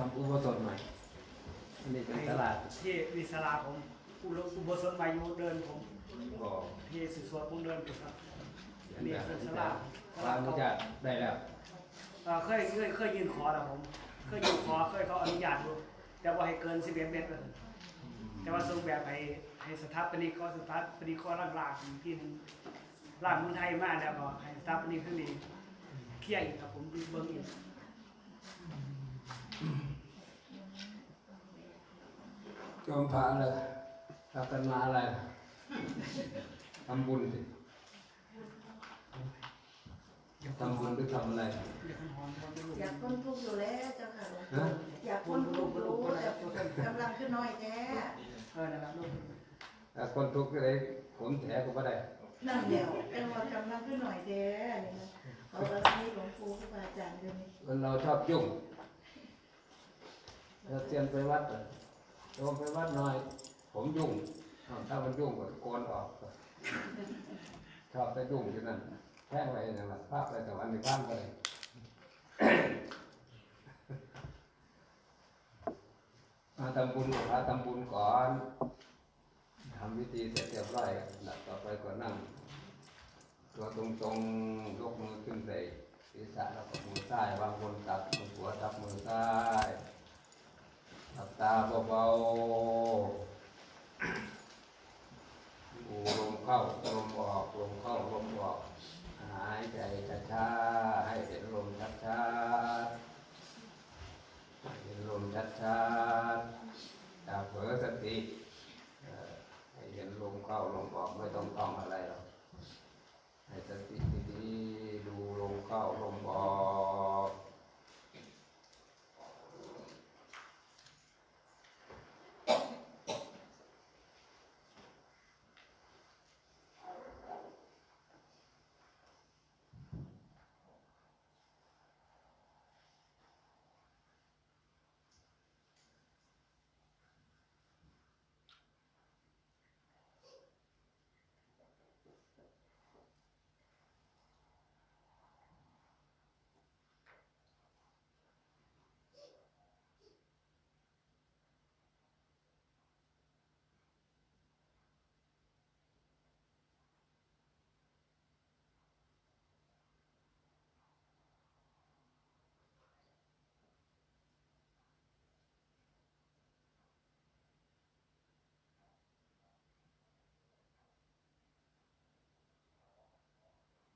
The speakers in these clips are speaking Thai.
ทำอุโบสถใหม่อันนี้เป็นตลาดที่วิศราผมอุโลอุโบสถวายุเดินผมบอกที่สุสวดผมเดินผมครับเห็อันนนี้แบบเป็นนี้สแล้ลาวสร้าลานอนุเขาญาตได้แล้วเอ่อเคยเคยเคยยืนขอแล้วผม เคยยืนขอเคยเขาอนุญาตอยู่แต่ว่าให้เกิน11เมตรเลยแต่ว่าทรงแบบให้ให้สถาปนิกก็สถาปนิกก็ร่างลากอีกที่หนึงลากเมืองไทยมาแล้วก็ให้สถาปนิกขึ้นนี้เคลียร์อีกครับผมเบิ่งอีก ยมพระอะไรพากันมาอะไรทำบุญสิทำบุญหรือทำอะไรเดี๋ยวคุณหอมเขาจะรู้อยากพ้นทุกข์อยู่แล้วเจ้าค่ะหลวงปู่อยากพ้นทุกข์รู้แต่กำลังขึ้นน้อยแท้เออนะครับลูกถ้าคนทุกข์ก็เลยผมแถก็ไม่ได้นั่นเดียวเป็นว่ากำลังขึ้นหน่อยแท้นี่นะเขาบารมีหลวงปู่ครูบาอาจารย์เดี๋ยวนี้คนเราชอบยุ่งเราเตรียมไปวัดเลย โยมไปวัดหน่อย ผมยุ่งอ้าวถ้ามันยุ่งก็โกนออกชอบไปยุ่งอยู่นั่นแท่งอะไรอย่างนั้นภาพไรแต่วันในบ้านก็เลยมาทำบุญกับพระทำบุญก่อนทำพิธีเสร็จเรียบร้อยหลับต่อไปก็นั่ง ตัวตรงๆยกมือขึ้นใส่ศีรษะแล้วก็มือซ้ายวางบนตักมือขวาทับมือซ้าย หลับตาเบาๆดูลมเข้าลมออกลมเข้าลมออก หายใจช้าๆให้เห็นลมช้าๆให้เห็นลมช้าๆอย่าเผลอสติให้เห็นลมเข้าลมออกไม่ต้องท่องอะไรหรอกให้สติดีๆดูลมเข้าลมออก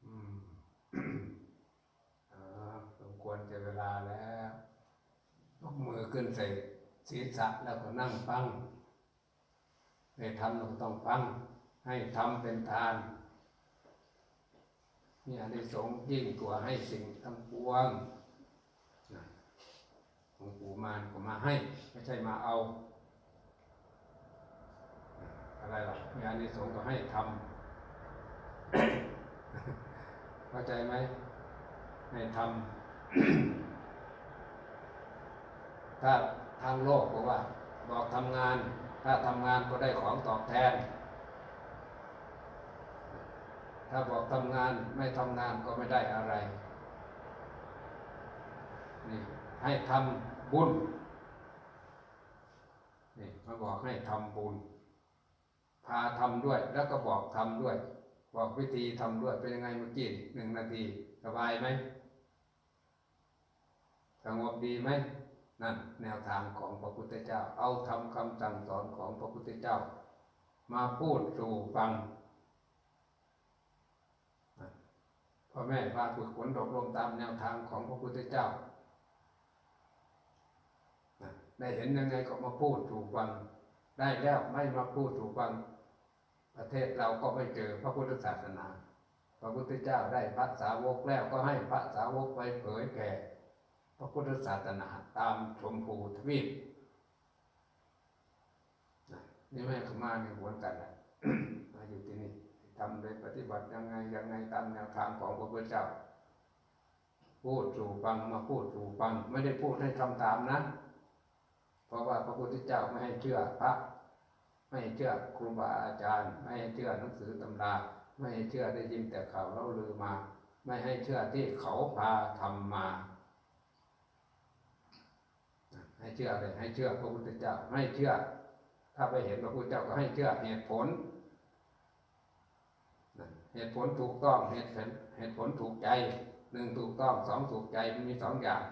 อืม อ่าสมควรจะเวลาแล้วยกมือ ขึ้นใส่ศีรษะแล้วก็นั่งฟังให้ทำเราก็ต้องฟัง ให้ทำเป็นทานนี่อันสงส์ยิ่งกว่าให้สิ่งทั้งปวงนะหลวงปู่มานก็มาให้ ไม่ใช่มาเอา อะไรหรอกมีอันนี้สงส์ก็ให้ทำเข้าใจไหมให้ทำ ถ้าทางโลกบอกว่า บอกทำงาน ถ้าทำงานก็ได้ของตอบแทน ถ้าบอกทำงานไม่ทำงานก็ไม่ได้อะไรนี่ให้ทำบุญนี่มาบอกให้ทำบุญ พาทำด้วย แล้วก็บอกทำด้วย บอกวิธีทำด้วยเป็นยังไงเมื่อกี้หนึ่งนาทีสบายไหมสงบดีไหม นั่นแนวทางของพระพุทธเจ้า เอาทำคำสั่งสอนของพระพุทธเจ้า มาพูดสู่ฟังพ่อแม่พาฝึกฝนอบรมตามแนวทางของพระพุทธเจ้านะได้เห็นยังไงก็มาพูดสู่ฟัง ได้แล้วไม่มาพูดสู่ฟัง ประเทศเราก็ไม่เจอพระพุทธศาสนา พระพุทธเจ้าได้พระสาวกแล้วก็ให้พระสาวกไปเผยแผ่ พระพุทธศาสนาตามชมพูทวีปนี่แม่ขมาในหัวกันนะมาอยู่ที่นี่ทำโดยปฏิบัติยังไงยังไงตามแนวทางของพระพุทธเจ้า พูดสู่ฟังมาพูดสู่ฟัง ไม่ได้พูดให้ทำตามนะ เพราะว่าพระพุทธเจ้าไม่ให้เชื่อพระ ไม่ให้เชื่อครูบาอาจารย์ ไม่ให้เชื่อหนังสือตำรา ไม่ให้เชื่อได้ยินแต่ข่าวเล่าลือมา ไม่ให้เชื่อที่เขาพาทำมา ให้เชื่อเลยให้เชื่อพระพุทธเจ้าให้เชื่อ ถ้าไปเห็นพระพุทธเจ้าก็ให้เชื่อเหตุผลเหตุผลถูกต้องเหตุผลเหตุผลถูกใจหนึ่งถูกต้องสองถูกใจมันมีสองอย่าง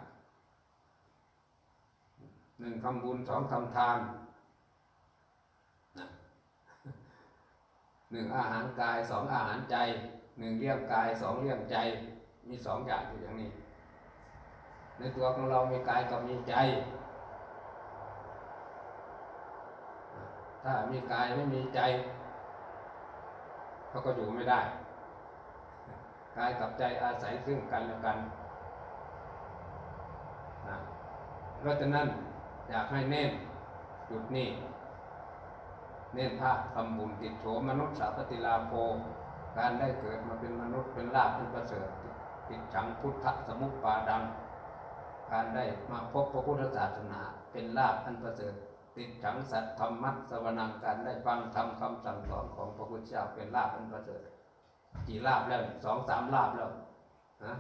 หนึ่งทำบุญสองทำทานหนึ่งอาหารกายสองอาหารใจหนึ่งเลี้ยงกายสองเลี้ยงใจ มีสองอย่างอยู่อย่างนี้ ในตัวของเรามีกายกับมีใจ ถ้ามีกายไม่มีใจเขาก็อยู่ไม่ได้ กายกับใจอาศัยซึ่งกันและกันนะเพราะฉะนั้นอยากให้เน้นจุดนี้ เน้นพระทำบุญติดโฉมนุษย์สาปฏิลาโภการได้เกิดมาเป็นมนุษย์เป็นลาภเป็นประเสริฐติดฉังพุทธสมุปปาดัง การได้มาพบพระพุทธศาสนาเป็นลาภอันประเสริฐ ติดฉังสัตธรรมัสสวนังการได้ฟังทำคำสั่งสอนของพระพุทธเจ้าเป็นลาภอันประเสริฐกี่ลาภแล้วสองสามลาภแล้วนะ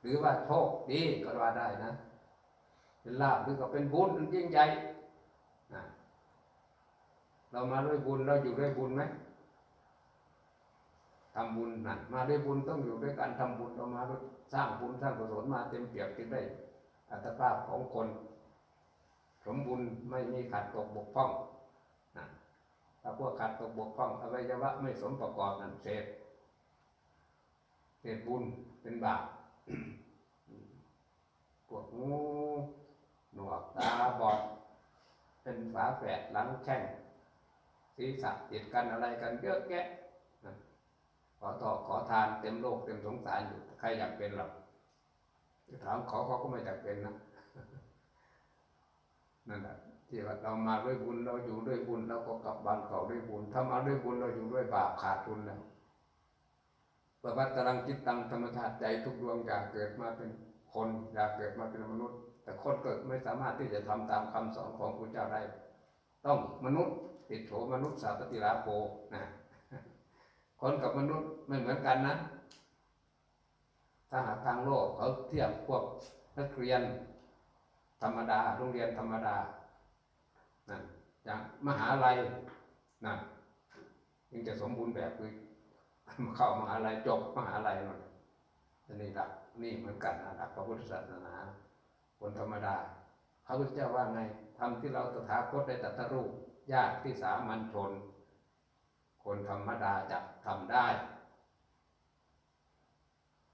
หรือว่าโชคดีก็ว่าได้นะ เป็นลาภหรือก็เป็นบุญยิ่งใหญ่นะเรามาด้วยบุญเราอยู่ด้วยบุญไหมทำบุญนะมาด้วยบุญต้องอยู่ด้วยการทำบุญเรามาสร้างบุญสร้างกุศลมาเต็มเปี่ยมที่ได้อัตภาพของคน สมบูรณ์ไม่มีขัดตกบกพร่องนะถ้าพวกขัดตกบกพร่องอวัยวะไม่สมประกอบนั่นเศษเศษบุญเป็นบาปพวกงูหนวกตาบอด เป็นฝาแฝดหลังแช่งศีรษะติดกันอะไรกันเยอะแยะขอต่อขอทานเต็มโลกเต็มสงสารอยู่ ใครอยากเป็นหรอถามขอเขาก็ไม่อยากเป็นนะ นั่นแหละที่ว่าเรามาด้วยบุญเราอยู่ด้วยบุญเราก็กลับบ้านเก่าด้วยบุญ ถ้ามาด้วยบุญเราอยู่ด้วยบาปขาดทุนแล้วประวัติตรังจิตตังธรรมชาติใจทุกดวงอยากเกิดมาเป็นคนอยากเกิดมาเป็นมนุษย์ แต่คนเกิดไม่สามารถที่จะทำตามคำสอนของพระเจ้าได้ ต้องมนุษย์ติดโถมนุษย์สาปฏิลาโภนะคนกับมนุษย์ไม่เหมือนกันนะถ้าหากทางโลกเขาเทียบพวกนักเรียน ธรรมดาโรงเรียนธรรมดานั่นอย่างมหาลัยนั่นยังจะสมบูรณ์แบบคือเข้ามหาลัยจบมหาลัยนั่นอันนี้หลักนี่เหมือนกันนะหลักพระพุทธศาสนาคนธรรมดาพระพุทธเจ้าว่าไงทำที่เราตถาคตได้ตรัสรู้ยากที่สามัญชน คนธรรมดาจะทำได้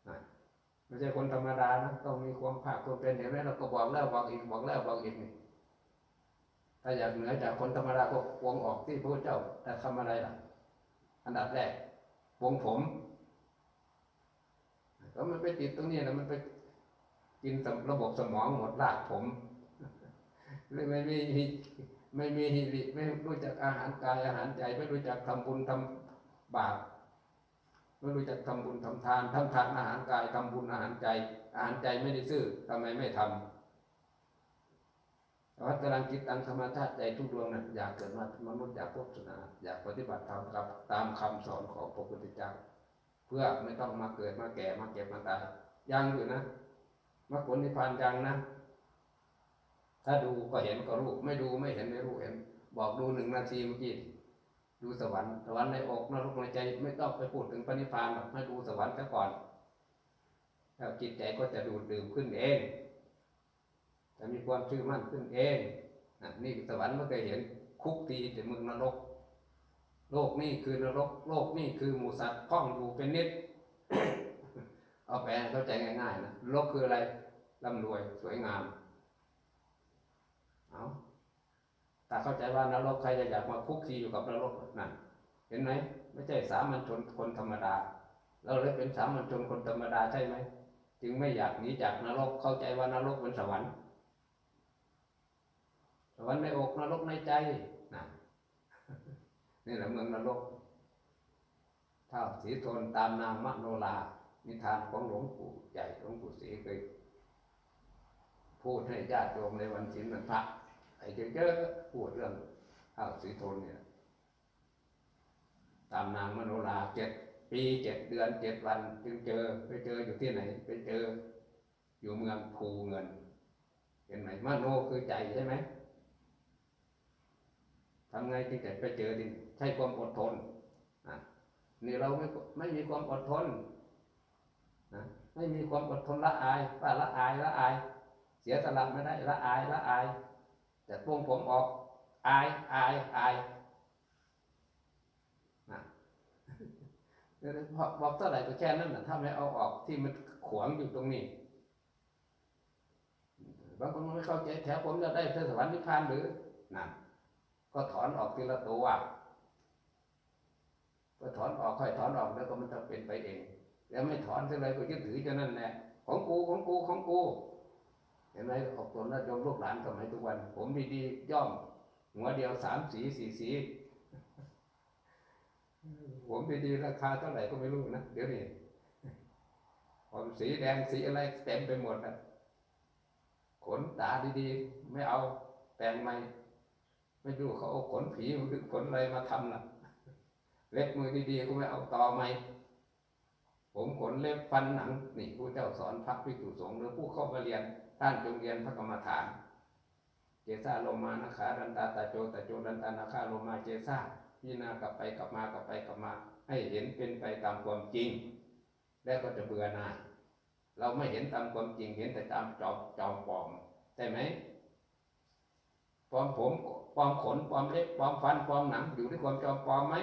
นะ ไม่ใช่คนธรรมดานะต้องมีความภาคความเป็นเห็นไหมเราก็บอกแล้วบอกอีกบอกแล้วบอกอีกนี่ถ้าอยากเหนือจากคนธรรมดาก็วงออกที่พระเจ้าแต่ทำอะไรล่ะ อันดับแรกวงผมแล้วมันไปติดตรงนี้นะมันไปกินระบบสมองหมดรากผมเลยไม่มีไม่มีฮิริไม่รู้จักอาหารกายอาหารใจ ไม่รู้จักทำบุญทำบาป ไม่รู้จักทำบุญทำทานทำทานอาหารกายทำบุญอาหารใจ อาหารใจไม่ได้ซื้อทำไมไม่ทำวัดกำลังคิดตังธรรมชาติใจทุกดวงนะอยากเกิดมามนุษย์อยากพบศาสนาอยากปฏิบัติธรรมกับตามคำสอนของพระพุทธเจ้า เพื่อไม่ต้องมาเกิดมาแก่มาเก็บมาตายยังอยู่นะมรรคผลนิพพานยังนะ ถ้าดูก็เห็นก็รู้ ไม่ดูไม่เห็นไม่รู้เห็น บอกดูหนึ่งนาทีเมื่อกี้ ดูสวรรค์สวรรค์ในอกนรกในใจไม่ต้องไปพูดถึงปณิพานหรอกให้ดูสวรรค์ซะก่อนแล้วจิตใจก็จะดูดดื่มขึ้นเองจะมีความชื่อมั่นขึ้นเองน,นี่สวรรค์ไม่เคยเห็นคุกตีแต่เมืองนรก โลกนี่คือนรก โลกนี่คือหมูสัตว์พ้องอยู่เป็นนิดเอาแปลเข้าใจง่ายๆนะโลกคืออะไรร่ำรวยสวยงาม เอา แต่เข้าใจว่านรกใครจะอยากมาคุกคีอยู่กับนรกนั่นเห็นไหมไม่ใช่สามัญชนคนธรรมดา เราเลยเป็นสามัญชนคนธรรมดาใช่ไหมจึงไม่อยากหนีจากนรกเข้าใจว่านรกเป็นสวรรค์ สวรรค์ในอกนรกในใจนะนี่แหละเมืองนรกเท่าสีทนตามนามมโนลา นิทานของหลวงปู่ใหญ่หลวงปู่ศรีเคยพูดให้ญาติโยมในวันศีลวันพระ ไอ้เยอะๆพูดเรื่องข้าวสีทนเนี่ย ตามนางมโนราเจ็ดปีเจ็ดเดือนเจ็ดวัน จึงเจอไปเจออยู่ที่ไหน ไปเจอ อยู่เมืองภูเงิน เห็นไหมมโนคือใจใช่ไหมทำไงจึงจะไปเจอดิใช้ความอดทนอะนี่เราไม่ไม่มีความอดทนนะไม่มีความอดทนละอายว่าละอายละอาย เสียสละไม่ได้ละอายละอาย แต่พวงผมออกอายอายอายนะบอกบอกเท่าไหร่ก็แค่นั้นนะถ้าไม่เอาออกที่มันขวางอยู่ตรงนี้บางคนไม่เข้าใจแถวผมจะได้เทศวรรค์นิพพานหรือนั่นก็ถอนออกทีละตัวก็ถอนออกค่อยถอนออกแล้วก็มันจะเป็นไปเอง แล้วไม่ถอนเท่าไรก็ยึดถือจนนั่นแหละของกูของกูของกู เห็นไหมออกตนแล้วยมลูกหลานสมัยทุกวัน ผมดีๆย่อม หัวเดียวสามสีสี่สีผมดีๆราคาเท่าไหร่ก็ไม่รู้นะเดี๋ยวนี้ผมสีแดงสีอะไรเต็มไปหมดนะขนตาดีๆ ไม่เอาแต่งใหม่ไม่รู้เขาเอาขนผีหรือขนอะไรมาทำล่ะ เล็บมือดีๆก็ไม่เอาต่อใหม่ผมขนเล็บฟันหนัง นี่ผู้เจ้าสอนพระภิกษุสงฆ์หรือผู้เข้ามาเรียน ท่านจงเรียนพระกรรมฐาน เจสาโลมานาขาดันตาตาโจตาโจดันตานาคาโลมาเจสาพิจารณากลับไปกลับมากลับไปกลับมา ให้เห็นเป็นไปตามความจริง แล้วก็จะเบื่อหน่ายเราไม่เห็นตามความจริงเห็นแต่ตามจอมจอมปลอมใช่ไหมปลอมผมปลอมขนปลอมเล็บปลอมฟันปลอมหนังอยู่ด้วยความจอมปลอมไหม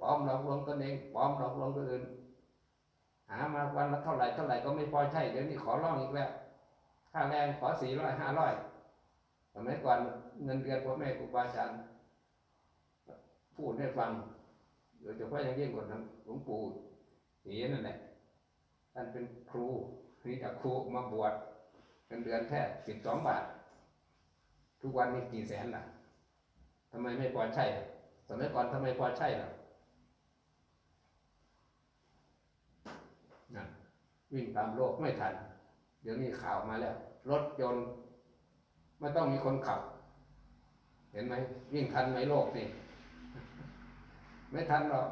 ปลอมหลอกลวงตนเองปลอมหลอกลวงคนอื่นหามาวันละเท่าไหร่เท่าไหร่ก็ไม่พอใช่เดี๋ยวนี้ขอร้องอีกแล้ว ค่าแรงขอสี่ร้อยห้าร้อยสมัยก่อนเงินเดือนพ่อแม่ครูบาอาจารย์พูดให้ฟังโดยเฉพาะอย่างยิ่งกว่านั้นหลวงปู่ศรีนั่นแหละท่านเป็นครูนี่จากครูมาบวชเงินเดือนแค่สิบสองบาท ทุกวันนี้กี่แสนล่ะทำไมไม่พอใช่สมัยก่อนทำไมพอใช่ล่ะวิ่งตามโลกไม่ทัน เดี๋ยวนี้ข่าวมาแล้ว รถยนต์ไม่ต้องมีคนขับ เห็นไหมวิ่งทันไหมโลกนี่ไม่ทันหรอก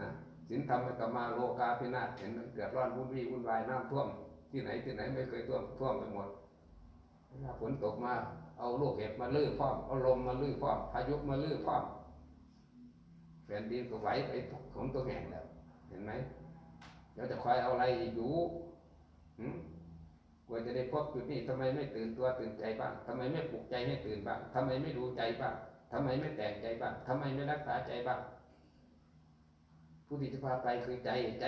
นะสินธรรมกมาโลกาพินาศเห็นมันเดือดร้อนวุ่นวี่วุ่นวายน้ำท่วม ที่ไหนที่ไหนไม่เคยท่วมท่วมไปหมดฝนตกมาเอาลูกเห็บมาลื้อพร้อมเอาลมมาลื้อพร้อมพายุมาลื้อพร้อมแผ่นดินก็ไหวไปของตัวแห่งแล้ว เห็นไหมเดี๋ยวจะคอยเอาอะไรอยู่ กว่าจะได้พบจุดนี้ทำไมไม่ตื่นตัวตื่นใจบ้างทำไมไม่ปลุกใจให้ตื่นบ้างทำไมไม่ดูใจบ้างทำไมไม่แต่งใจบ้างทำไมไม่รักษาใจบ้างผู้ที่จะพาไปคือใจใจ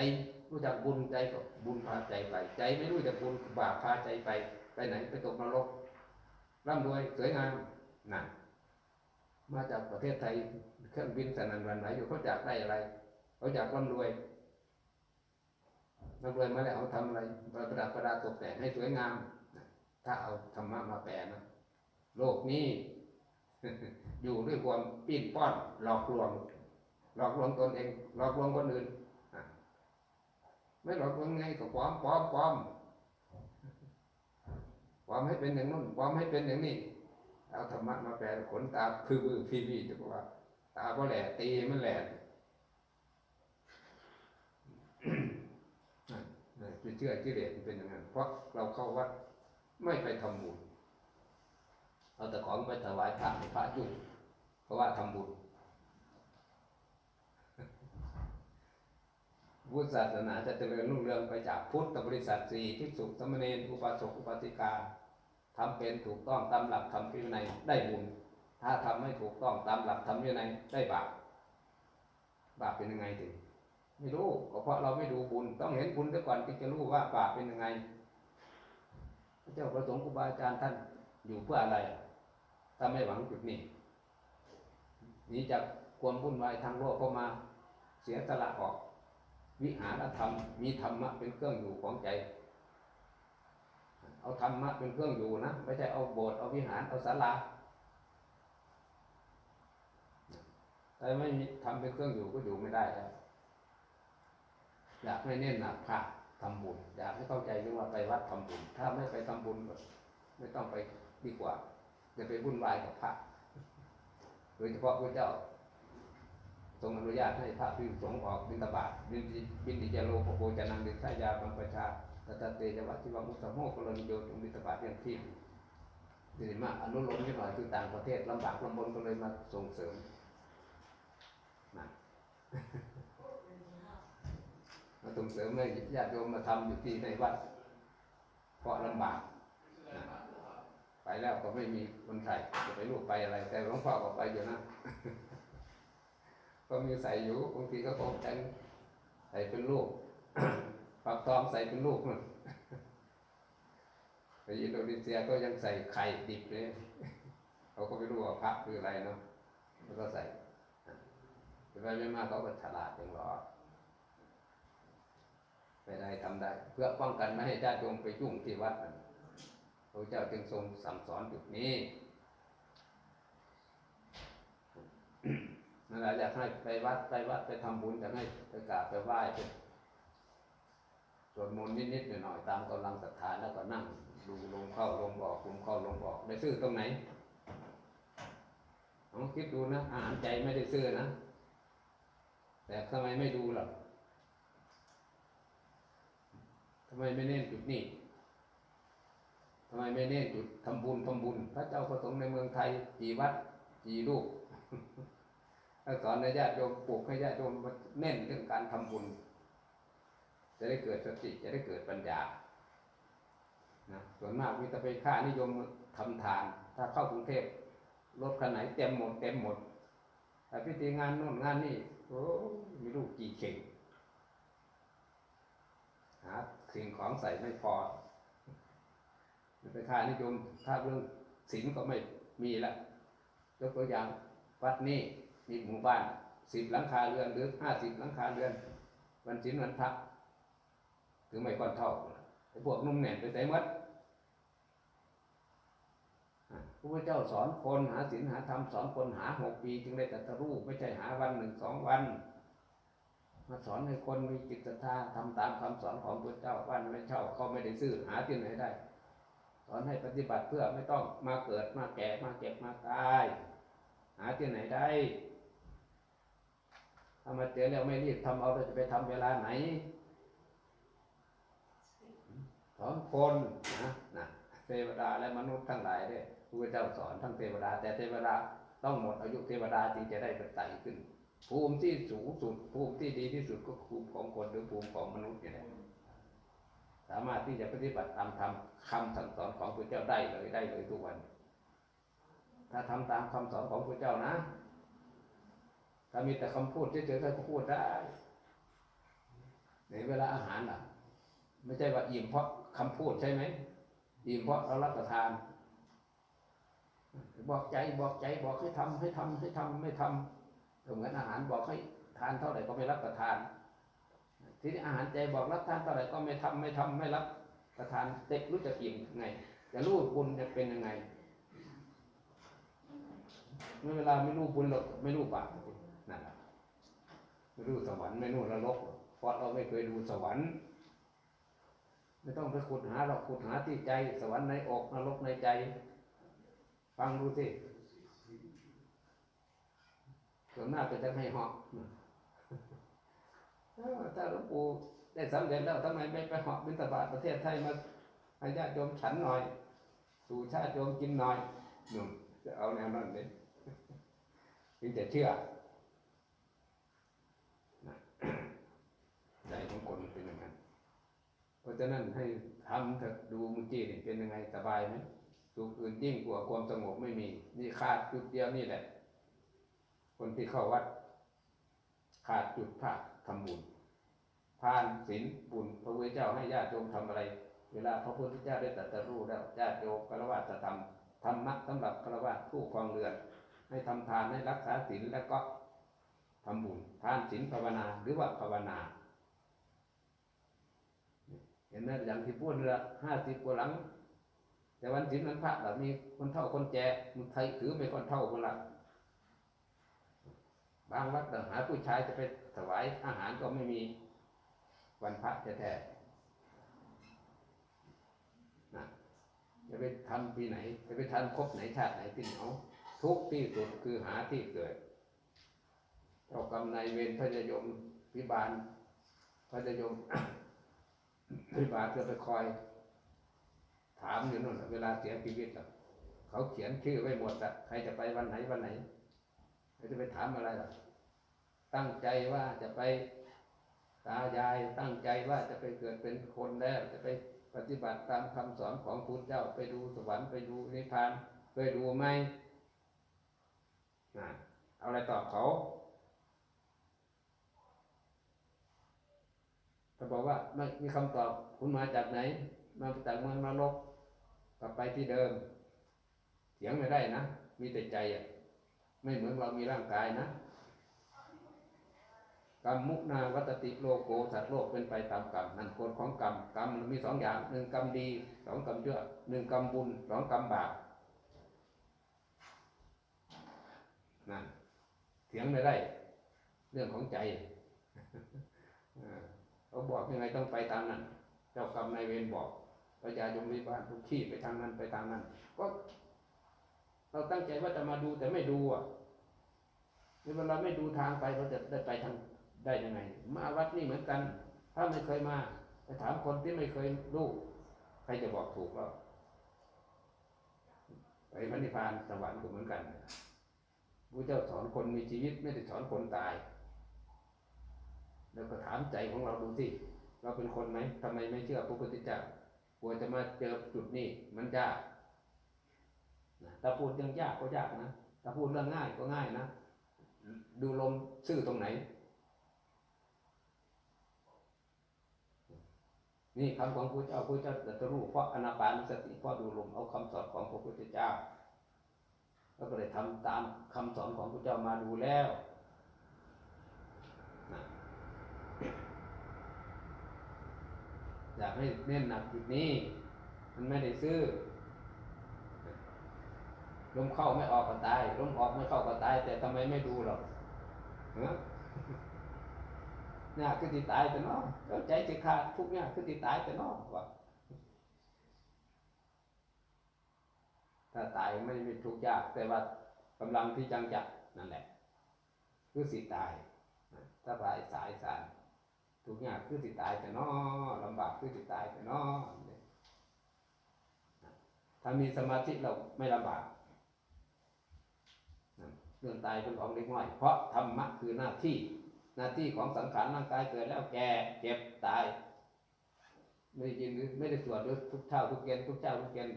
รู้จักบุญใจก็บุญพาใจไป ใจไม่รู้จักบุญบาปพาใจไป ไปไหนไปตกนรกร่ำรวยสวยงามนั่นมาจากประเทศไทยเครื่องบินสนันวันไหวอยู่เขาอยากได้อะไรเขาอยากร่ำรวย ร่ำรวยมาแล้วเขาทำอะไรประดับประดาตกแต่งให้สวยงามถ้าเอาธรรมะมาแปลนะโลกนี้ อยู่ด้วยความปิ้นป้อน หลอกลวง หลอกลวงตนเอง หลอกลวงคนอื่นไม่หลอกลวงไงก็ปลอมปลอมปลอมปลอมให้เป็นอย่างนู้นปลอมให้เป็นอย่างนี้เอาธรรมะมาแปลขนตาคือบือพีพีจะบอกว่า ตาก็แหล่ตีมันแหล่ ไปเชื่อกิเลสมันเป็นอย่างนั้นเพราะเราเข้าวัดไม่ไปทำบุญเอาแต่ของไปถวายพระพระยุ่งเพราะว่าทำบุญพุทธศาสนาจะเจริญรุ่งเรืองไปจากพุทธบริษัทสี่ที่สุขสมณเณรอุปาสกอุปาสิกาทำเป็นถูกต้องตามหลักธรรมวินัยได้บุญ ถ้าทำไม่ถูกต้องตามหลักธรรมวินัยได้บาปบาปเป็นยังไงถึง ไม่รู้ก็เพราะเราไม่ดูบุญ ต้องเห็นบุญซะก่อนจึงจะรู้ว่าบาปเป็นยังไง พระเจ้าประสงค์ครูบาอาจารย์ท่านอยู่เพื่ออะไรถ้าไม่หวังจุดนี้นีจากความวุ่นวายทางโลกเข้ามาเสียสละออก วิหารธรรม มีธรรมะเป็นเครื่องอยู่ของใจ เอาธรรมะเป็นเครื่องอยู่นะไม่ใช่เอาโบสถ์เอาวิหารเอาศาลาแต่ไม่มีทำเป็นเครื่องอยู่ก็อยู่ไม่ได้แล้ว อยากให้เน้นหนักพระทำบุญ อยากให้เข้าใจเรื่องว่าไปวัดทำบุญ ถ้าไม่ไปทำบุญก็ไม่ต้องไปดีกว่าจะไปวุ่นวายกับพระโดยเฉพาะพระเจ้าทรงอนุญาตให้พระพิสุสงฆ์ออกบิณฑบาตบินติบินติจโลปโภจนังดิสายาบังประชาตตะเตจวัติวังมุสสโมกรณิโยจงบิณฑบาตเรื่องที่ดีมากอนุโลมนิดหน่อยคือต่างประเทศลำบากลำบนก็เลยมาส่งเสริมนะ มาส่งเสริมให้ญาติโยมมาทำอยู่ที่ในวัด เพราะลำบากไปแล้วก็ไม่มีคนใส่จะไปรูปไปอะไร แต่หลวงพ่อก็ไปอยู่นะก็มีใส่อยู่บางทีก็คงแต่งใส่เป็นลูกปักตอมใส่เป็นลูกนู่นไปอินโดนีเซียก็ยังใส่ไข่ดิบเลยเขาก็ไม่รู้ว่าพระคืออะไรเนาะแล้วก็ใส่ไปไปไม่มาเขาก็ฉลาดอย่างหรอ ไปได้ทำได้ เพื่อป้องกันไม่ให้ญาติโยมไปยุ่งที่วัดนั่นพระเจ้าจึงทรงสั่งสอนจุดนี้นั่นแหละอยากให้ไปวัดไปวัดไปทำบุญอยากให้ไปกราบไปไหว้ไปสวดมนต์นิดๆหน่อยๆตามกำลังศรัทธาแล้วก็นั่งดูลมเข้าลมออกลมเข้าลมออกได้ซื้อตรงไหนลองคิดดูนะอาหารใจไม่ได้ซื้อนะแต่ทำไมไม่ดูล่ะ ทำไมไม่เน้นจุดนี้ทำไมไม่เน้นจุดทำบุญทำบุญ พระเจ้าประสงค์ในเมืองไทยกี่วัดกี่รูปถ้าสอนให้ญาติโยมปลูกให้ญาติโยมเน้นเรื่องการทำบุญ จะได้เกิดสติจะได้เกิดปัญญานะส่วนมากวิตาไปฆ่านิยมทำทาน ถ้าเข้ากรุงเทพรถคันไหนเต็มหมดเต็มหมดแต่พิธีงานโน่นงานนี่โอ้มีลูกกี่เข่งหา สิ่งของใส่ไม่พอไปฆ่านิยมถ้าเรื่องศีลก็ไม่มีละยกตัวอย่างวัดนี้มีหมู่บ้านสิบหลังคาเรือนหรือห้าสิบหลังคาเรือน วันศีลวันพระถือไม่ก้อนเท่าไอ้พวกนุ่มแน่นไปใส่มัดพระพุทธเจ้าสอนคนหาศีลหาธรรมสอนคนหาหกปี จึงได้ตรัสรู้ไม่ใช่หาวันหนึ่งสองวัน มาสอนให้คนมีจิตศรัทธาทำตามคำสอนของพระเจ้าบ้านไม่เช่าเขาไม่ได้ซื้อหาที่ไหนได้ สอนให้ปฏิบัติเพื่อไม่ต้องมาเกิดมาแก่มาเจ็บมาตาย หาที่ไหนได้ถ้ามาเจอแล้วไม่รีบทำเอาเราจะไปทำเวลาไหนสอนคนนะนะเทวดาและมนุษย์ทั้งหลายเนี่ยพระเจ้าสอนทั้งเทวดา แต่เทวดาต้องหมดอายุเทวดาจึงจะได้ไปไต่ขึ้น ภูมิที่สูงสุดภูมิที่ดีที่สุดก็ภูมิของคนหรือภูมิของมนุษย์นี่แหละสามารถที่จะปฏิบัติตามธรรมคำสั่งสอนของพระเจ้าได้เลยได้เลยทุกวัน ถ้าทำตามคำสอนของพระเจ้านะ ถ้ามีแต่คำพูดเฉยๆก็พูดได้ในเวลาอาหารล่ะ ไม่ใช่ว่าอิ่มเพราะคำพูดใช่ไหมอิ่มเพราะเรารับประทาน บอกใจบอกใจบอกให้ทำให้ทำให้ทำไม่ทำ ก็เหมือนอาหารบอกให้ทานเท่าไหร่ก็ไม่รับประทาน ทีนี้อาหารใจบอกรับทานเท่าไหร่ก็ไม่ทำไม่ทำไม่รับประทานเด็กรู้จะอิ่มไงจะรู้บุญจะเป็นยังไงเมื่อเวลาไม่รู้บุญหรอกไม่รู้บาปนั่นแหละไม่รู้สวรรค์ไม่รู้นรกหรกเพราะเราไม่เคยดูสวรรค์ ไม่ต้องไปขุดหาเราขุดหาที่ใจ สวรรค์ในอกนรกในใจ ฟังดูสิ ส่วนมากก็จะให้เหอกถ้าหลวงปู่ได้สำเร็จแล้วทำไมไม่ไปเหาะบิณฑบาตประเทศไทยมาให้ญาติโยมฉันหน่อย สู่ชาติโยมกินหน่อยหนุ่มจะเอาแนวนั้นเลยถึงจะเชื่อใจของคนเป็นย่างนั้นเพราะฉะนั้นให้ทำเถอะดูมุจี้นี่เป็นยังไงสบายไหมสุขอื่นยิ่งกว่าความสงบไม่มี นี่ขาดจุดเดียวนี่แหละ คนที่เข้าวัด ขาดจุดภาคทำบุญทานศีลบุญพระพุทธเจ้าให้ญาติโยมทำอะไร เวลาพระพุทธเจ้าได้ตรัสรู้แล้วญาติโยมกระวาจะทำธรรมะสำหรับกระวาผู้ครองเรือน ให้ทำทานให้รักษาศีลแล้วก็ทำบุญทานศีลภาวนาหรือว่าภาวนา เห็นไหมอย่างที่พูดเรือห้าสิบกว่าหลัง แต่วันศีลวันพระแบบมีคนเท่าคนแก่มันไทยถือไม่คนเท่าคนละ บางวัดหาผู้ชายจะไปถวายอาหารก็ไม่มีวันพระแท้ๆนะจะไปทำปีไหน จะไปทันครบไหนชาติไหนที่เอาทุกที่สุดคือหาที่เกิดเจ้ากรรมนายเวรพระยยมพิบาลพระยยมพิบาลจะไปคอย ถามอยู่นู่นน่ะเวลาเสียชีวิตเขาเขียนชื่อไว้หมดอะใครจะไปวันไหนวันไหน เขาจะไปถามอะไรล่ะ ตั้งใจว่าจะไปตายายตั้งใจว่าจะไปเกิดเป็นคนแล้ว จะไปปฏิบัติตามคำสอนของพุทธเจ้าไปดูสวรรค์ไปดูนิพพานเคยดูไหมนะเอาอะไรตอบเขาเขาบอกว่าไม่มีคำตอบคุณมาจากไหน มาจากเมืองนรกกลับไปที่เดิมเถียงไม่ได้นะ มีแต่ใจอะ ไม่เหมือนเรามีร่างกายนะกรรมมุนาวัตติโลโกสัตว์โลกเป็นไปตามกรรมนั่นกฎของกรรมกรรมมันมีสองอย่างหนึ่งกรรมดีสองกรรมชั่วหนึ่งกรรมบุญสองกรรมบาปนั่นเถียงไม่ได้ เรื่องของใจเขาบอกยังไงต้องไปตามนั้น เจ้ากรรมนายเวรบอกประชาชนวิบาลทุกที่ไปทางนั้นไปตามนั้น ก็ เราตั้งใจว่าจะมาดูแต่ไม่ดูอะเวลาไม่ดูทางไปเราจะได้ไปทางได้ยังไง มาวัดนี่เหมือนกัน ถ้าไม่เคยมาไปถามคนที่ไม่เคยรู้ใครจะบอกถูกเราไปพระนิพพานสวรรค์ก็เหมือนกันพระเจ้าสอนคนมีชีวิตไม่ได้สอนคนตาย แล้วก็ถามใจของเราดูสิเราเป็นคนไหมทำไมไม่เชื่อพระพุทธเจ้ากลัวจะมาเจอจุดนี้มันยากนะ ถ้าพูดเรื่องยากก็ยากนะ ถ้าพูดเรื่องง่ายก็ง่ายนะ ดูลมซื่อตรงไหน นี่คำของพระเจ้าพระเจ้าตรัสรู้เพราะอนาปานสติเพราะดูลมเอาคำสอนของพระพุทธเจ้าแล้วก็เลยทำตามคำสอนของพระเจ้ามาดูแล้วอยากให้เน้นหนักจุดนี้ มันไม่ได้ซื้อ ลมเข้าไม่ออกก็ตายลมออกไม่เข้าก็ตาย แต่ทำไมไม่ดูหรอกเนอะเนี่ยคือที่ตายแต่นอกแล้วใจจะขาดทุกเนี่ยคือที่ตายแต่นอกว่าถ้าตายไม่ไม่ทุกข์ยาก แต่ว่ากำลังที่จังจักนั่นแหละ คือสิตายถ้าตายสายสารทุกอย่างคือสิตายแต่นอลำบากคือสิตายแต่นอถ้ามีสมาธิเราไม่ลำบาก เรื่องตายเป็นของเล็กน้อย เพราะธรรมะคือหน้าที่ หน้าที่ของสังขารร่างกายเกิดแล้วแก่เจ็บตาย ไม่ได้ยินหรือไม่ได้สวดหรือทุกเช้าทุกเย็นทุกเช้าทุกเย็น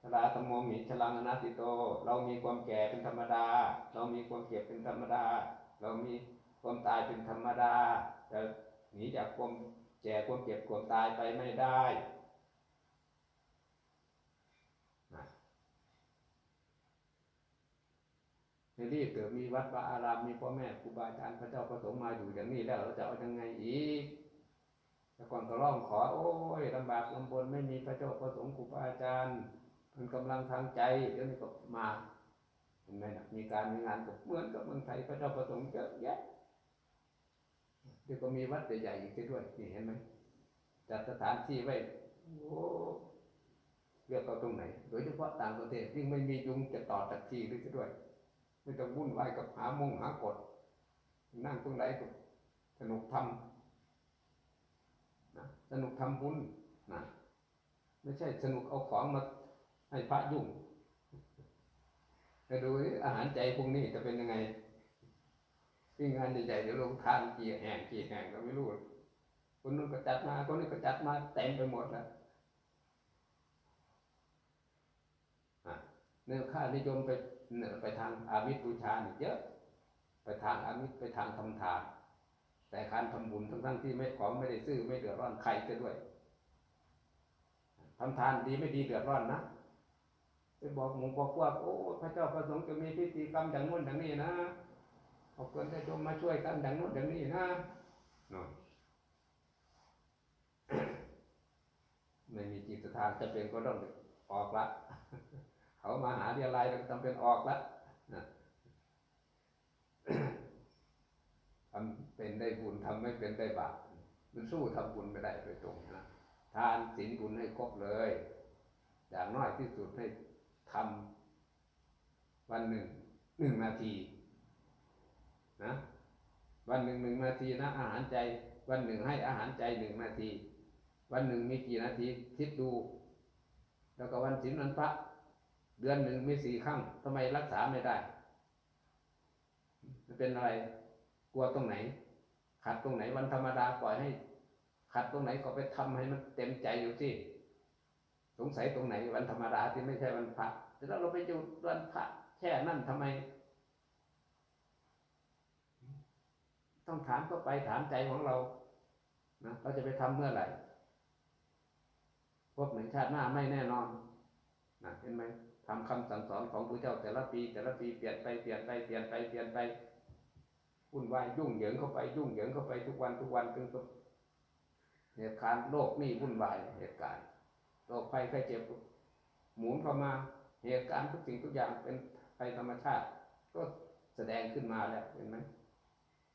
ชราธรรมโมมิชลังอนัตติโต เรามีความแก่เป็นธรรมดา เรามีความเจ็บเป็นธรรมดา เรามีความตายเป็นธรรมดาแต่หนีจากความแก่ความเจ็บความตายไปไม่ได้ ในรีบเกิดมีวัดวาอารามมีพ่อแม่ครูบาอาจารย์พระเจ้าประสงค์มาอยู่อย่างนี้แล้วเราจะเอายังไงอีกแต่ก่อนก็ร้องขอ โอ้ยลำบากลำบนไม่มีพระเจ้าประสงค์ครูบาอาจารย์มันกำลังทางใจเดี๋ยวนี้ก็มาเห็นไหมนะมีการมีงานก็เหมือนกับเมืองไทยพระเจ้าประสงค์เยอะแยะเดี๋ยวก็มีวัดใหญ่ๆอีกด้วยนี่เห็นไหมจัดสถานที่ไว้โอ้เรียกเอาตรงไหน โดยเฉพาะต่างประเทศยิ่งไม่มียุงจะต่อตัดที่ด้วย ไม่ต้องวุ่นวายกับหามงหากฎนั่งตรงไหนก็สนุกทำนะสนุกทำบุญนะไม่ใช่สนุกเอาของมาให้พระยุ่งไปดูอาหารใจพวกนี้จะเป็นยังไงที่งานใหญ่ๆเดี๋ยวลงทานกี่แห่งกี่แห่งก็ไม่รู้คนนู้นก็จัดมาคนนี้ก็จัดมาเต็มไปหมดแล้ว เนื้อค่านิยมไปเนี่ยไปทางอามิตบูชาเนี่ยเยอะ ไปทางอามิตไปทางทำทานแต่การทำบุญทั้งทั้งๆที่ไม่ของไม่ได้ซื้อไม่เดือดร้อนใครจะด้วยทำทานดีไม่ดีเดือดร้อนนะไปบอกหมูบอกว่าโอ้พระเจ้าประสงค์จะมีพิธีกรรมอย่างนู้นอย่างนี้นะขอบคุณที่ชมมาช่วยกันอย่างนู้นอย่างนี้นะนนไม่มีจิตทานจะเป็นก็ต้องออกละ เขามาหาเรียลายเราจำเป็นออกแล้วนะทำเป็นได้บุญทำไม่เป็นได้บาปมันสู้ทำบุญไม่ได้โดยตรงนะทานศีลบุญให้ครบเลย อย่างน้อยที่สุดให้ทำวันหนึ่งหนึ่งนาทีนะวันหนึ่งหนึ่งนาทีนะอาหารใจ วันหนึ่งให้อาหารใจหนึ่งนาที วันหนึ่งมีกี่นาทีคิดดู แล้วก็วันศีลวันพระ เดือนหนึ่งมีสี่ครั้งทำไมรักษาไม่ได้มันเป็นอะไร กลัวตรงไหน ขัดตรงไหนวันธรรมดาปล่อยให้ ขัดตรงไหนก็ไปทำให้มันเต็มใจอยู่สิสงสัยตรงไหน วันธรรมดาที่ไม่ใช่วันพระแต่แล้วเราไปอยู่วันพระแค่นั่นทำไม ต้องถามเข้าไปถามใจของเรานะเราจะไปทำเมื่อไหร่พวกหนึ่งชาติหน้าไม่แน่นอนนะเห็นไหม ทำคำสั่งสอนของพระเจ้าแต่ละปีแต่ละปีเปลี่ยนไปเปลี่ยนไปเปลี่ยนไปเปลี่ยนไปวุ่นวายยุ่งเหยิงเข้าไปยุ่งเหยิงเข้าไปทุกวันทุกวันจนก็เหตุการณ์โลกนี่วุ่นวายเหตุการณ์โรคภัยไข้เจ็บหมุนเข้ามาเหตุการณ์ทุกสิ่งทุกอย่างเป็นภัยธรรมชาติ ก็แสดงขึ้นมาแล้วเห็นไหม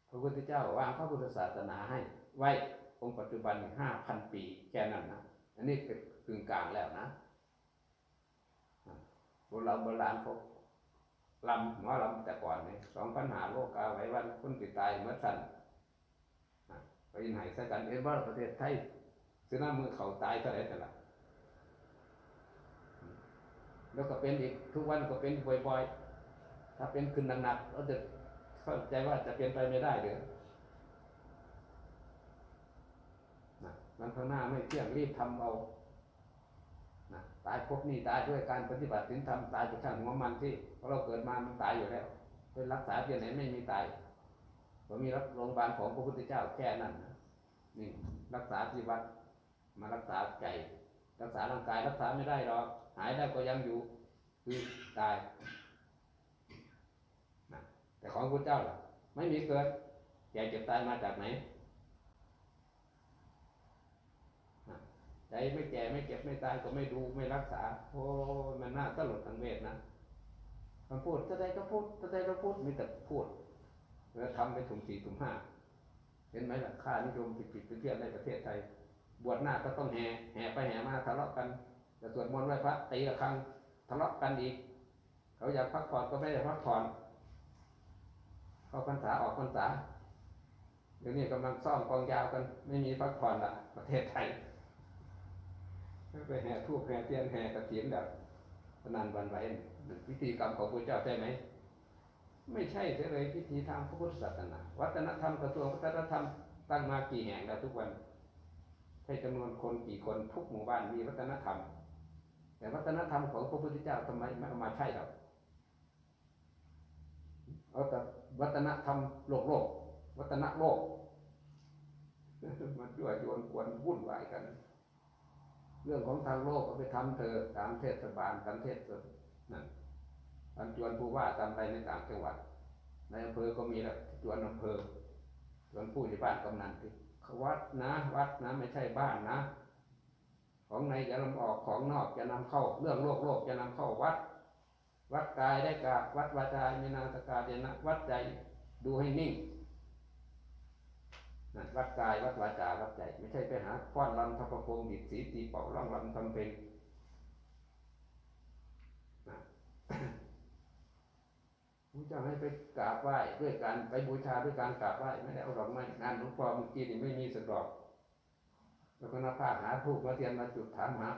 พระพุทธเจ้าวางพระพุทธศาสนาให้ ไว้องค์ปัจจุบันห้าพันปีแค่นั้นนะอันนี้เป็นกึ่งกลางแล้วนะ โบราณโบราณเขาลำหมอลำแต่ก่อนเนี่ยสองปัญหาโลกาไว้วันคนติดตายเมื่อสันอะไปยินหายสักันเห็นว่าประเทศไทยซื้อหน้ามือเขาตายเท่าไรแต่ละแล้วก็เป็นอีกทุกวันก็เป็นบ่อยๆ ถ้าเป็นขึ้นหนักๆเราจะเข้าใจว่าจะเป็นไปไม่ได้เดี๋ยวนะมันข้างหน้าไม่เที่ยงรีบทำเอา ตายพบนี่ตายด้วยการปฏิบัติศีลธรรมตายจากช่างหัวมันที่เพราะเราเกิดมามันตายอยู่แล้วไปรักษาเพียงไหนไม่มีตายผมมีโรงพยาบาลของพระพุทธเจ้าแค่นั้นนะนี่รักษาที่วัดมารักษาใจ รักษาร่างกายรักษาไม่ได้หรอกหายได้ก็ยังอยู่คือตายนะแต่ของพระเจ้าล่ะ ไม่มีเกิดแก่เจ็บตายมาจากไหนนะ ใจไม่แก่ไม่เจ็บไม่ตายก็ไม่ดูไม่รักษาโอ้มันน่าตลดทังเวทนะคำพูดจะได้ก็พูดจะได้ก็พูดมีแต่พูดแล้วทำไปถุงสี่ถุงห้าเห็นไหมล่ะค่านิยมผิดๆเพี้ยนในประเทศไทย บวชหน้าก็ต้องแห่แห่ไปแห่มาทะเลาะกันแต่สวดมนต์ไหว้พระตีละครั้งทะเลาะกันอีก เขาอยากพักผ่อนก็ไม่ได้พักผ่อนเข้าพรรษาออกพรรษาเดี๋ยวนี้กำลังซ่อมกองยาวกัน ไม่มีพักผ่อนละประเทศไทย ไปแห่ทูบแห่เทียนแห่กระถินแบบนันวันไหวพิธีกรรมของพระเจ้าใช่ไหม ไม่ใช่เสียเลยพิธีทางพระพุทธศาสนา วัฒนธรรมกระทรวงวัฒนธรรมตั้งมากี่แห่งแล้วทุกวันใช้จำนวนคนกี่คนทุกหมู่บ้านมีวัฒนธรรม แต่วัฒนธรรมของพระพุทธเจ้าทำไมไม่เอามาใช้เราเอาแต่วัฒนธรรมโลกโลก วัฒนโลก มันยั่วยวนกวนวุ่นวายกัน เรื่องของทางโลกก็ไปทำเธอตามเทศบาลตามเทศนั่นตามจวนผู้ว่าตามไปในต่างจังหวัด ในอำเภอก็มีแล้วจวนอำเภอจวนผู้ใหญ่บ้านกำนันที่วัดนะวัดนะ ไม่ใช่บ้านนะ ของในจะนำออกของนอกจะนำเข้า เรื่องโลกโลกจะนำเข้าวัด วัดกายได้กาวัดวาจามีนาสกาเจนะวัดใจดูให้นิ่ง นั่นวัดกายวัดวาจาวัดใจ ไม่ใช่ไปหาฟ้อนรำทำประโคดิดสีตีเป่าร้องรำทำเพลงนะพระเจ้าให้ไปกราบไหว้ด้วยการไปบูชาด้วยการกราบไหว้ไม่ได้เอาดอกไม้งานหลวงพ่อเมื่อกี้นี่ไม่มีสกดอกแล้วก็นับผ้าหาทูบมาเทียนมาจุดถามหา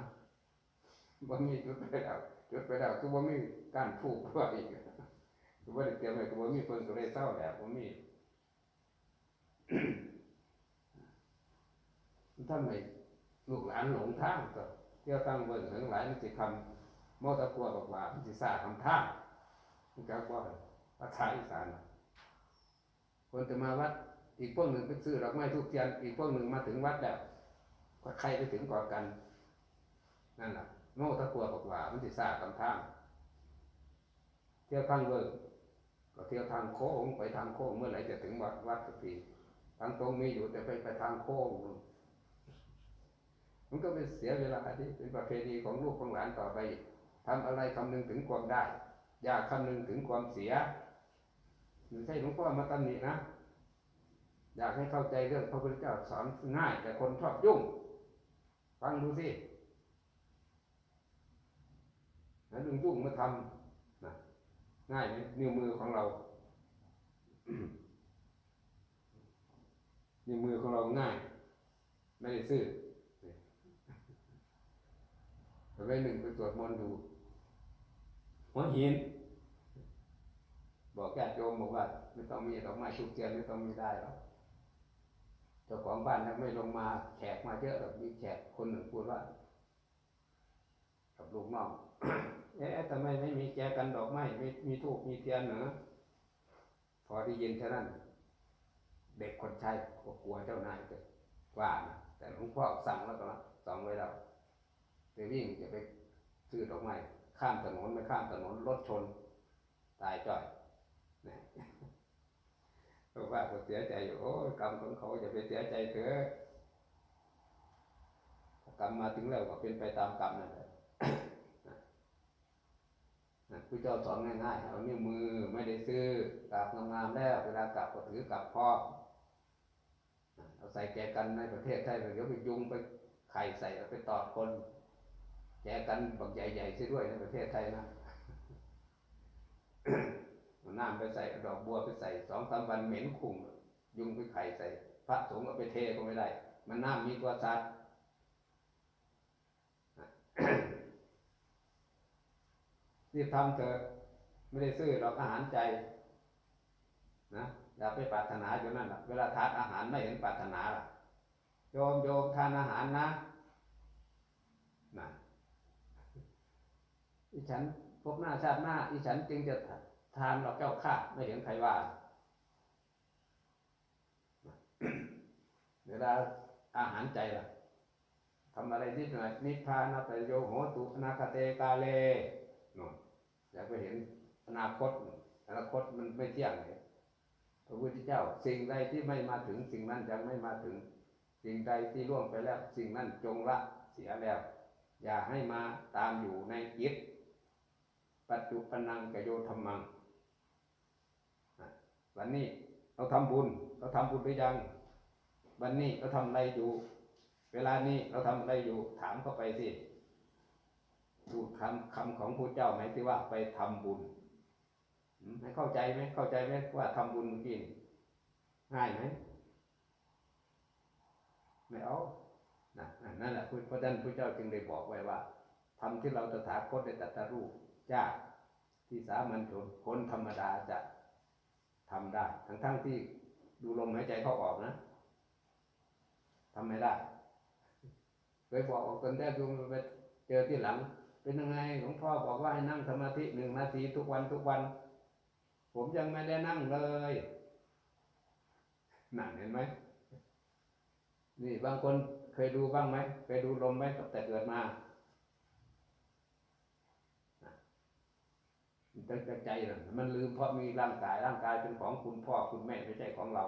บ่มีจุดไปแล้วจุดไปแล้วคือบ่มีการทูบว่าอีกคือว่าได้เตรียมไว้คือบ่มีเพิ่นก็เลยเศร้าแล้วบ่มี ท่านไม่ลูกหลานหลงทางก็เที่ยวตั้งเบิ่งถึงหลายมันสิคำมอตะกัวบอกว่ามันสิซ่าคำท่ามันก็ว่าภาษาอีสานคนจะมาวัดอีกพวกหนึ่งไปซื้อดอกไม้ทุกเทียนอีกพวกหนึ่งมาถึงวัดแล้วก็ใครไปถึงก่อนกัน นั่นแหละโมตะกัวบอกว่ามันสิซ่าคำท่าเที่ยวทางเบิ่งก็เที่ยวทางโค้งไปทางโค้งเมื่อไหร่จะถึงวัดวัดสักทีทางตรงมีอยู่แต่ไปไปทางโค้ง มันก็เป็นเสียเวลาที่เป็นประเพณีของลูกของหลานต่อไปทำอะไรคำนึงถึงความได้ อย่าคำนึงถึงความเสียไม่ใช่หลวงพ่อมาตำหนินะ อยากให้เข้าใจเรื่องพระพุทธเจ้าสอนง่าย แต่คนชอบยุ่ง ฟังดูสิแล้วยุ่งยุ่งมาทำนะง่ายไหมนิ้วมือของเรานิ้วมือของเราง่าย ไม่ได้ซื่อ ไว้หนึ่งไปตรวจมนต์ดูหัวหิน บอกญาติโยมบอกว่า ไม่ต้องมีดอกไม้ทุกเทียนไม่ต้องมีได้หรอกเจ้าของบ้านยังไม่ลงมาแขกมาเยอะหรอกมีแขกคนหนึ่งพูดว่า กับลูกน้องเอ๊ะทำไมไม่มีแจกันดอกไม้ไม่มีทูบมีเทียนเหรอพอได้ยินเท่านั้น เด็กคนใช้ก็กลัวเจ้านายจะว่านะแต่หลวงพ่อสั่งแล้วก็สั่งไว้แล้ว ไปวิ่งจะไปซื้อดอกไม้ข้ามถนนไม่ข้ามถนนรถชน ตายจ่อยนะเพราะว่าก็เสียใจอยู่โอ้กรรมของเขาอย่าไปเสียใจเถอะถ้ากรรมมาถึงแล้วก็เป็นไปตามกรรมนั่นแหละนะผู้เจ้าสอนง่ายๆเอานิ้วมือไม่ได้ซื้อกราบงามๆแล้วเวลากราบก็ถือกราบพ่อเอาใส่แจกันในประเทศไทยเดี๋ยวไปยุงไปไข่ใส่ไปตอดคน แจกันบักใหญ่ๆซะด้วยในประเทศไทยนะเอาน้ำไปใส่ดอกบัวไปใส่สองสามวันเหม็นคุ้งยุงไปไข่ใส่ พระสงฆ์เอาไปเทก็ไม่ได้ มันน้ำมีตัวสัตว์รีบทำเถอะไม่ได้ซื้อหรอกอาหารใจ นะอย่าไปปรารถนาอยู่นั่นล่ะเวลาทานอาหารไม่เห็นปรารถนาล่ะโยมโยมทานอาหารนะ อีฉันพบหน้าชาติหน้า อีฉันจึงจะทานหรอกเจ้าข้าไม่เห็นใครว่าเวลาอาหารใจล่ะทำอะไรนิดหน่อยนิพพานาปโยโหตุนาคเตกาเลนู่นอยากไปเห็นอนาคต อนาคตมันไม่เที่ยงเลยพระพุทธเจ้า สิ่งใดที่ไม่มาถึงสิ่งนั้นยังไม่มาถึง สิ่งใดที่ล่วงไปแล้ว สิ่งนั้นจงละเสียแล้ว อย่าให้มาตามอยู่ในจิต ปัจจุปนังกโยธรรมังวันนี้เราทำบุญ เราทำบุญหรือยัง วันนี้เราทำอะไรอยู่ เวลานี้เราทำอะไรอยู่ ถามเข้าไปสิดูคำคำของพระเจ้าไหมที่ว่าไปทำบุญให้เข้าใจไหมเข้าใจไหมว่าทำบุญเมื่อกี้นี่ง่ายไหมไม่เอานะนั่นแหละเพราะฉะนั้นพระเจ้าจึงได้บอกไว้ว่าทำที่เราตถาคตได้ตรัสรู้ ยากที่สามัญชนคนธรรมดาจะทำได้ ทั้งๆที่ดูลมหายใจเข้าออกนะทำไม่ได้เคยบอกว่าคนแรกดูไปเจอที่หลัง เป็นยังไงหลวงพ่อบอกว่าให้นั่งสมาธิหนึ่งนาทีทุกวันทุกวัน ผมยังไม่ได้นั่งเลยนั่นเห็นไหมนี่บางคนเคยดูบ้างไหมเคยดูลมไหมตั้งแต่เกิดมา ตั้งใจนะมันลืมเพราะมีร่างกายร่างกายเป็นของคุณพ่อคุณแม่ไม่ใช่ของเรา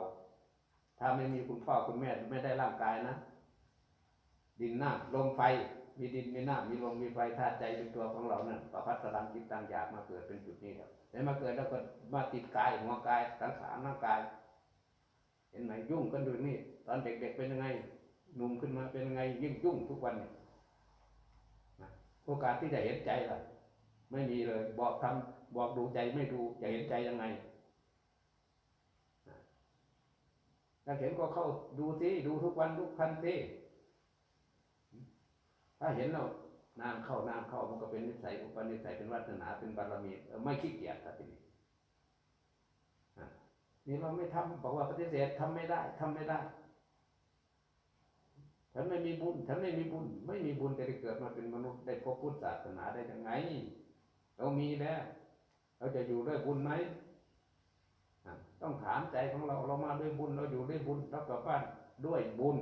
ถ้าไม่มีคุณพ่อคุณแม่ไม่ได้ร่างกายนะ ดินน้ำลมไฟ มีดินมีน้ำมีลมมีไฟธาตุใจเป็นตัวของเราเนั่นประพัดสลังจิตตังอยากมาเกิดเป็นจุดนี้ครับแต่มาเกิดแล้วก็มาติดกายหัวกายสังขารร่างกาย เห็นไหมยุ่งกันดูนี่ ตอนเด็กๆเป็นยังไงหนุ่มขึ้นมาเป็นยังไงยิ่งยุ่งทุกวันเนี่ยโอกาสที่จะเห็นใจล่ะ ไม่มีเลย บอกทำบอกดูใจไม่ดูจะเห็นใจยังไงถ้าเห็นก็เข้าดูสิดูทุกวันทุกพันสิถ้าเห็นเราน้ำเข้าน้ำเข้ามันก็เป็นนิสัยอุปนิสัยเป็นวัฒนาเป็นบารมีไม่ขี้เกียจครับทีนี้อะนี่เราไม่ทำบอกว่าปฏิเสธทำไม่ได้ทำไม่ได้ฉันไม่มีบุญฉันไม่มีบุญ ไม่มีบุญจะได้เกิดมาเป็นมนุษย์ได้พบพุทธศาสนาได้ยังไง เรามีแล้ว เราจะอยู่ด้วยบุญไหมต้องถามใจของเราเรามาด้วยบุญ เราอยู่ด้วยบุญเรากลับบ้านด้วยบุญ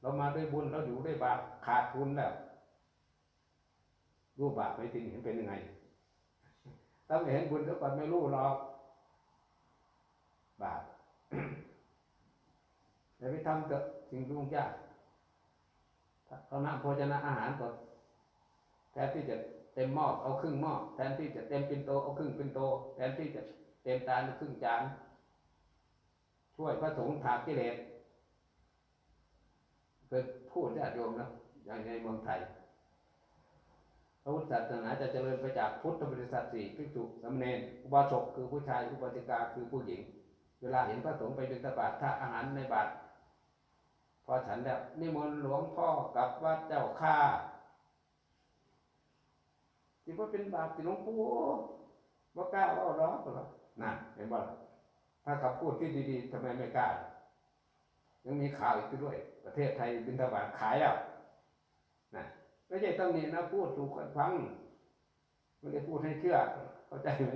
เรามาด้วยบุญเราอยู่ด้วยบาปขาดทุนแล้วรู้บาปไมทีนี้เป็นยังไงถ้าไม่เห็นบุญแล้วก่อนไม่รู้หรอกบาปอย่าไปทำเถอะสิ่งยุ่งยากเขาน้ำโภชนะอาหารก่อนแทนที่จะ เต็มหม้อเอาครึ่งหม้อแทนที่จะเต็มปินโตเอาครึ่งปินโต แทนที่จะเต็มจานเอาครึ่งจานช่วยพระสงฆ์ถากกิเลสเกิดพูดญาติโยมนะอย่างในเมืองไทยพระพุทธศาสนาจะเจริญไปจากพุทธบริษัทสี่ภิกษุสมเณรอุบาสกคือผู้ชายอุบาสิกาคือผู้หญิง เวลาเห็นพระสงฆ์ไปบิณฑบาตถ้าอาหารในบาตรพอฉันแล้วนิมนต์หลวงพ่อกลับวัดเจ้าข้า ที่ว่าเป็นบาปที่หลวงปู่ว่ากล้าว่าหรอกหรอนั่นเห็นบ่ล่ะถ้ากับพูดที่ดีๆทำไมไม่กล้า ยังมีข่าวอีกด้วย ประเทศไทยบิณฑบาตขายแล้วนะไม่ใช่ต้องนี่นะพูดถูกกันฟังไม่ได้พูดให้เชื่อ เข้าใจไหม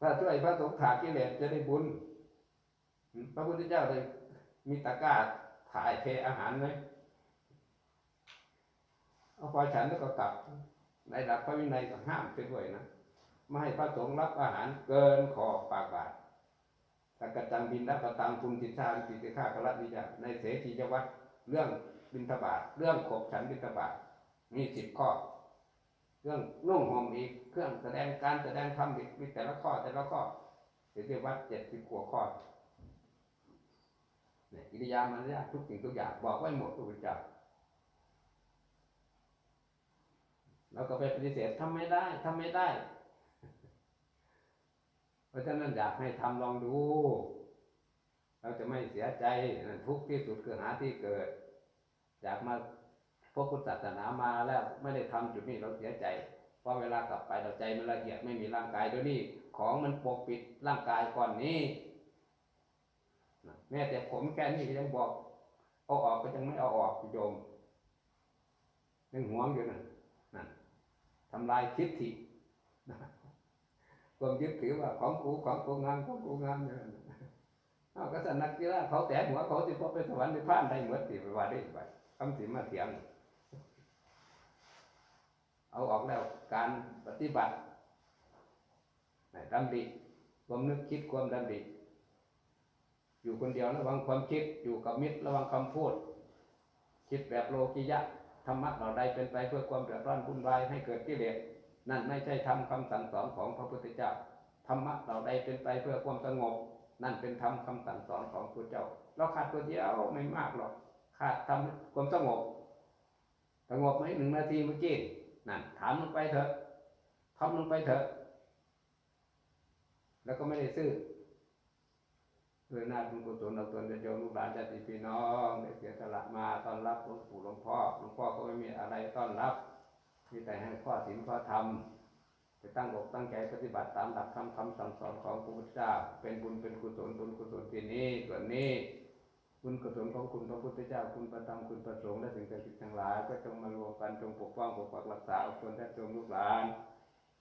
ถ้าช่วยพระสงฆ์ถากกิเลสจะได้บุญ พระพุทธเจ้าเลยมีตะกร้าถ่ายเทอาหารไหม เอพอฉันแล้วก็กลับในหลักพระวินัยก็ห้ามไปด้วยนะไม่ให้พระสงฆ์รับอาหารเกินขอบปากบาทถ้ากระจังบินรับประตังคุณติชาติติฆากรวิจาในเสถียวัตรเรื่องบินทบาทเรื่องขบฉันบินทบาทมีสิบข้อ เรื่องนุ่งห่มอีกเครื่องแสดงการแสดงธรรมอีกมีแต่ละข้อแต่ละข้อเสถียวัตรเจ็ดสิบกว่าข้อเนี่ยกิริยามารยาททุกสิ่งทุกอย่างบอกไว้หมดทุกอย่าง เราก็ไปปฏิเสธทำไม่ได้ทำไม่ได้ เพราะฉะนั้นอยากให้ทำลองดู เราจะไม่เสียใจทุกที่สุดคือหาที่เกิด อยากมาพวกพุทธศาสนามาแล้วไม่ได้ทำจุดนี้เราเสียใจ เพราะเวลากลับไปเราใจมันละเอียดไม่มีร่างกายด้วยนี่ของมันปกปิดร่างกายก่อนนี้แม้แต่ผมแค่นี้ยังบอกเอาออกก็ยังไม่เอาออกโยมยังหวงอยู่นั่นนั่น ทำลายทิฏฐิความยึดถือว่าของกูของกูงามของกูงามอย่างนั้นเอาก็สนักกีฬาเขาแต่หัวเขาที่พอไปสวรรค์ไปพานได้เหมือนติไปว่าได้ไปคำสิมาเถียง เอาออกแล้วการปฏิบัติไหนดำริความนึกคิดความดำริอยู่คนเดียวระวังความคิดอยู่กับมิตรระวังคำพูด คิดแบบโลกิยะ ธรรมะเหล่าใดเป็นไปเพื่อความเดือดร้อนวุ่นวายให้เกิดกิเลสนั่นไม่ใช่ทำคำสั่งสอนของพระพุทธเจ้าธรรมะเหล่าใดเป็นไปเพื่อความสงบ นั่นเป็นธรรมคำสั่งสอนของพระเจ้า เราขาดตัวเดียวไม่มากหรอกขาดทำความสงบสงบไหมหนึ่งนาทีเมื่อกี้นั่นถามลงไปเถอะทำลงไปเถอะ แล้วก็ไม่ได้ซื้อ ด้วยหน้าบุญกุศลเราตนจะโยมลูกหลานญาติพี่น้องได้เสียสละมาต้อนรับหลวงปู่หลวงพ่อหลวงพ่อก็ไม่มีอะไรต้อนรับมีแต่ให้ข้อศีลข้อธรรมไปตั้งอกตั้งใจปฏิบัติตามหลักธรรมคำสั่งสอนของพระพุทธเจ้าเป็นบุญเป็นกุศลบุญกุศลที่นี้ส่วนนี้บุญกุศลของคุณพระพุทธเจ้าคุณประธรรมคุณประสงค์และสิ่งศักดิ์สิทธิ์ทั้งหลาย ก็จงมารวมกันจงปกป้องปกปักรักษาคนและจงลูกหลาน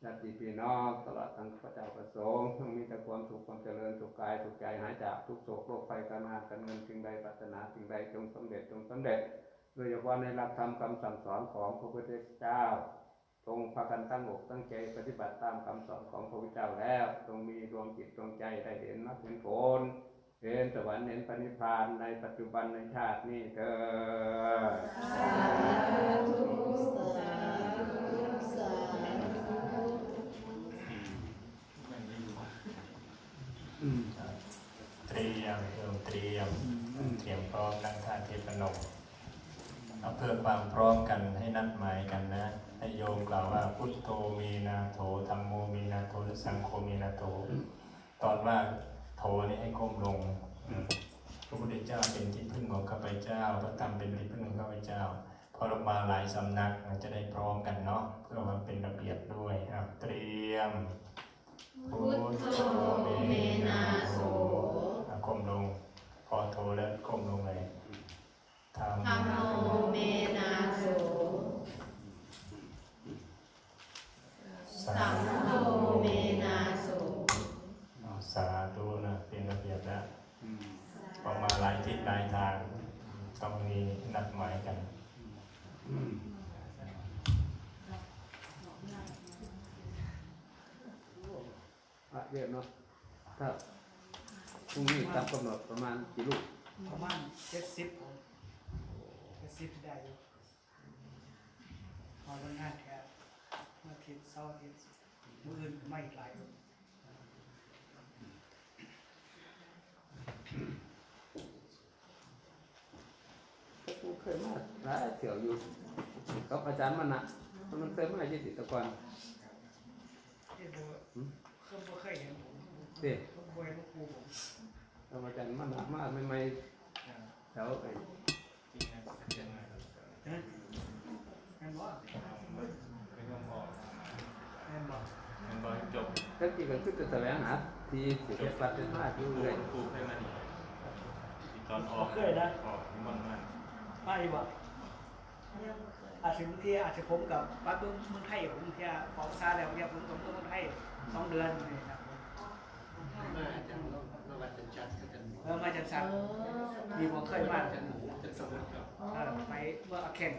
ญาติพี่น้องตลอดทั้งพระเจ้าประสงค์ต้องมีแต่ความสุขความเจริญสุขกายสุขใจหายจากทุกโศกโรคภัยการงานการเงินสิ่งใดปรารถนาสิ่งใดจงสำเร็จจงสำเร็จ โดยเฉพาะในหลักธรรมคำสั่งสอนของพระพุทธเจ้าจงพากันตั้งอกตั้งใจปฏิบัติตามคำสอนของพระพุทธเจ้าแล้วจงมีดวงจิตดวงใจได้เห็นมรรคเห็นผลเห็นสวรรค์เห็นปณิพพานในปัจจุบันในชาตินี้เถิด ตรียมเริ่มเตรียมเตรียมพร้อมนั่งทานเทพนมเอาเพื่อความพร้อมกันให้นัดหมายกันนะให้โยมกล่าวว่าพุทโธมีนาโถธรรมโมมีนาโถและสังโฆมีนาโถตอนว่าโถนี่ให้ก้มลงอืมพระพุทธเจ้าเป็นที่พึ่งของข้าพเจ้าพระธรรมเป็นที่พึ่งของข้าพเจ้าพอเรามาหลายสำนักมันจะได้พร้อมกันเนาะเพื่อมันเป็นระเบียบด้วยอะเตรียมพุทโธเมนาโสอะก้มลงพอ โทแล้วก้มลงเลยธรรมธัมโมเมนาโสสาสังโฆเมนาโสสาธุนะเป็นระเบียบแล้วพอมาหลายทิศหลายทางต้องมีนัดหมายกันพระเยอะเนาะถ้า พรุ่งนี้ตามกำหนดประมาณกี่ลูกประมาณเจ็ดสิบเจ็ดสิบได้อยู่พอวันงานแค่เมื่อทิศเสาร์อทิศมื่อื่นไม่ไหลผมเคยมาหลายเถียวอยู่กับอาจารย์มานนะมันเคยมาที่สิบตะกอนเด็กเคยเห็นผมเด็กเคยเห็นครูผม กับอาจารย์มันหนะมาใหม่ๆแถวไอ้เฮ้ยแม่นบ่ไม่ต้องบอกแม่นบ่มันบอกจบก็ที่ก็คือจะแสวงหาที่สิเป็นปัจจุบันอยู่ครูเลยครูให้มาดีตอนออกเคยนะออกมันมันไม่บ่เคยอาจจะบางทีอาจจะผมกับป้าเบิ้งเมืองไทยผมเที่ยวปอกซาแล้วเนี่ยผมกับเมืองไทยสองเดือนนี่ครับ เออมาจากเอสันอมีผมเคยมาอ๋อเออไปเมื่ออาเคน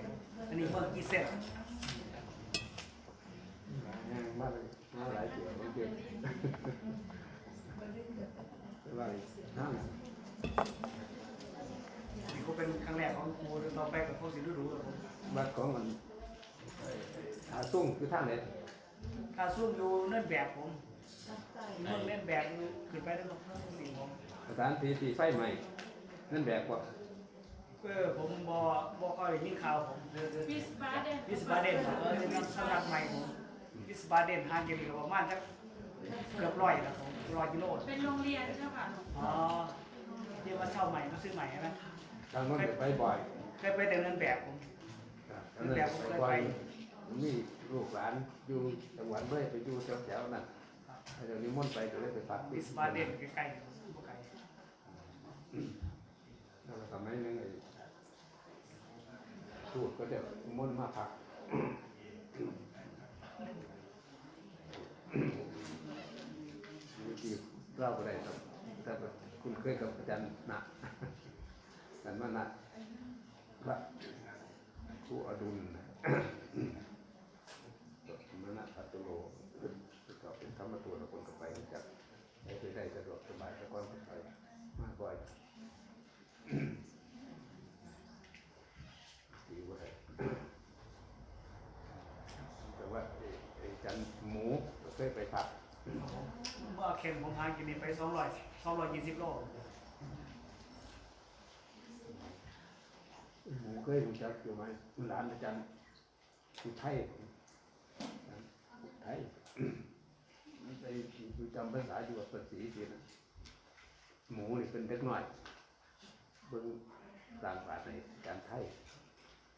อันนี้เมื่อกี่เซนมาเลยมาหลายเที่ยวบางทีไปว่าห้างนี่ก็เป็นครั้งแรกของครูต่อไปกับพวกสิฤดูครับผมวัดของมันหาตุ้งคือทางไหนถ้าซุ่มอยู่เล่นแบบผมตั้งใจ เมืองเล่นแบบขึ้นไปได้ลงสิ่งผมสถานที่ที่ไฟใหม่นั่นแบบว่าเออผมบอบอค่อยได้ยินข่าวผมเรื่องเรื่องวิสบาเดนวิสบาเดนเออเป็นสำนักใหม่ผมวิสบาเดนห่างจากนี่ก็ประมาณสักเกือบร้อยแล้วผมร้อยกิโลเป็นโรงเรียนใช่ป่ะอ๋อเรียกว่าเช่าใหม่มาซื้อใหม่ใช่ไหมทางโนั้นไปบ่อยเคยไปแต่เงินแบบผมทางนั้นไปบ่อยมีลูกหลานอยู่จังหวัดเลยไปอยู่แถวๆนั้น เดี๋ยวนี้มนต์ไปก็เลยไปปักวิสบาเดนใกล้ๆบ่ไกลแล้วก็สมัยหนึงไอ้พูดก็จะมนต์มาพักวิธีเล่าอะไรครับแต่ว่าคุณเคยกับอาจารย์หนักกันมาหนักพระครูอดุลนะ มณปัตตุโลก็เป็นธรรมตัวละคนก็ไปจับได้ไปได้สะดวกสบายแต่ก่อนก็ไปมากบ่อยดีกว่าได้แต่ว่าไอ้ไอ้จันหมูก็ เคยไปพักเมื่อเข็มผมพากินนี่ไป200 220โลหมูเคยรู้จักอยู่ไหมหลานอาจารย์ผู้ไทยผมผู้ไทยมันไปอยู่จำภาษาอยู่กับภาษีทีนะหมูนี่เป็นเล็กน้อยเบิ่งต่างบาทในการไทย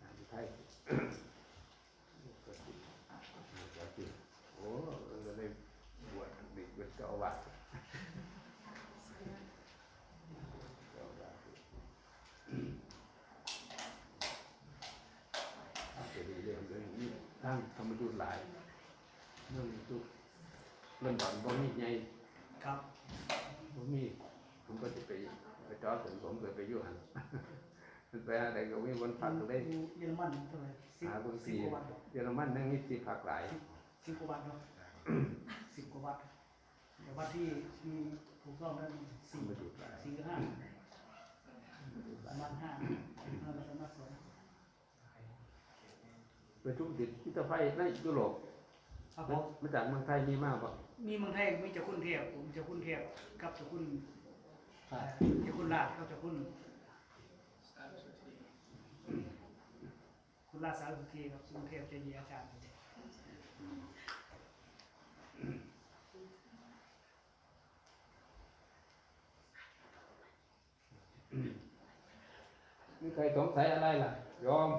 การไทยก็สิก็สิโอ้ก็เลยบวช เด็กเป็นเจ้าอาวาสเจ้าอาวาสอาจจะดีเรื่องเรื่องนี้ทั้งธรรมยุทธ์หลายเรื่องทุกเรื่องดอนบ่มีไงครับบ่มีผมก็จะไปไปจอดถึงผมเคยไปอยู่หันมันไปอะไรก็มีวันพักก็ได้อยู่เยอรมันเท่าไหร่สิบหาบางสิทีบกว่าบาทเยอรมันนั่งนี่ที่พักหลายสิบกว่าบาทเนาะสิบกว่าบาท แต่ว่าที่ที่ถูกต้องนั้นสี่มาดูหลายสี่หรือห้าประมาณห้าห้าประมาณสองไปทุกดิบที่ตะไฟในยุโรปครับผมมาจากเมืองไทยมีมากป่ะมีเมืองไทยมีเจ้าคุณเทพผมเจ้าคุณเทพกับเจ้าคุณเอ่อเจ้าคุณราชกับเจ้าคุณคุณราชสารสุธีครับคุณเทพเจดีย์อาจารย์ มีใครสงสัยอะไรล่ะยอม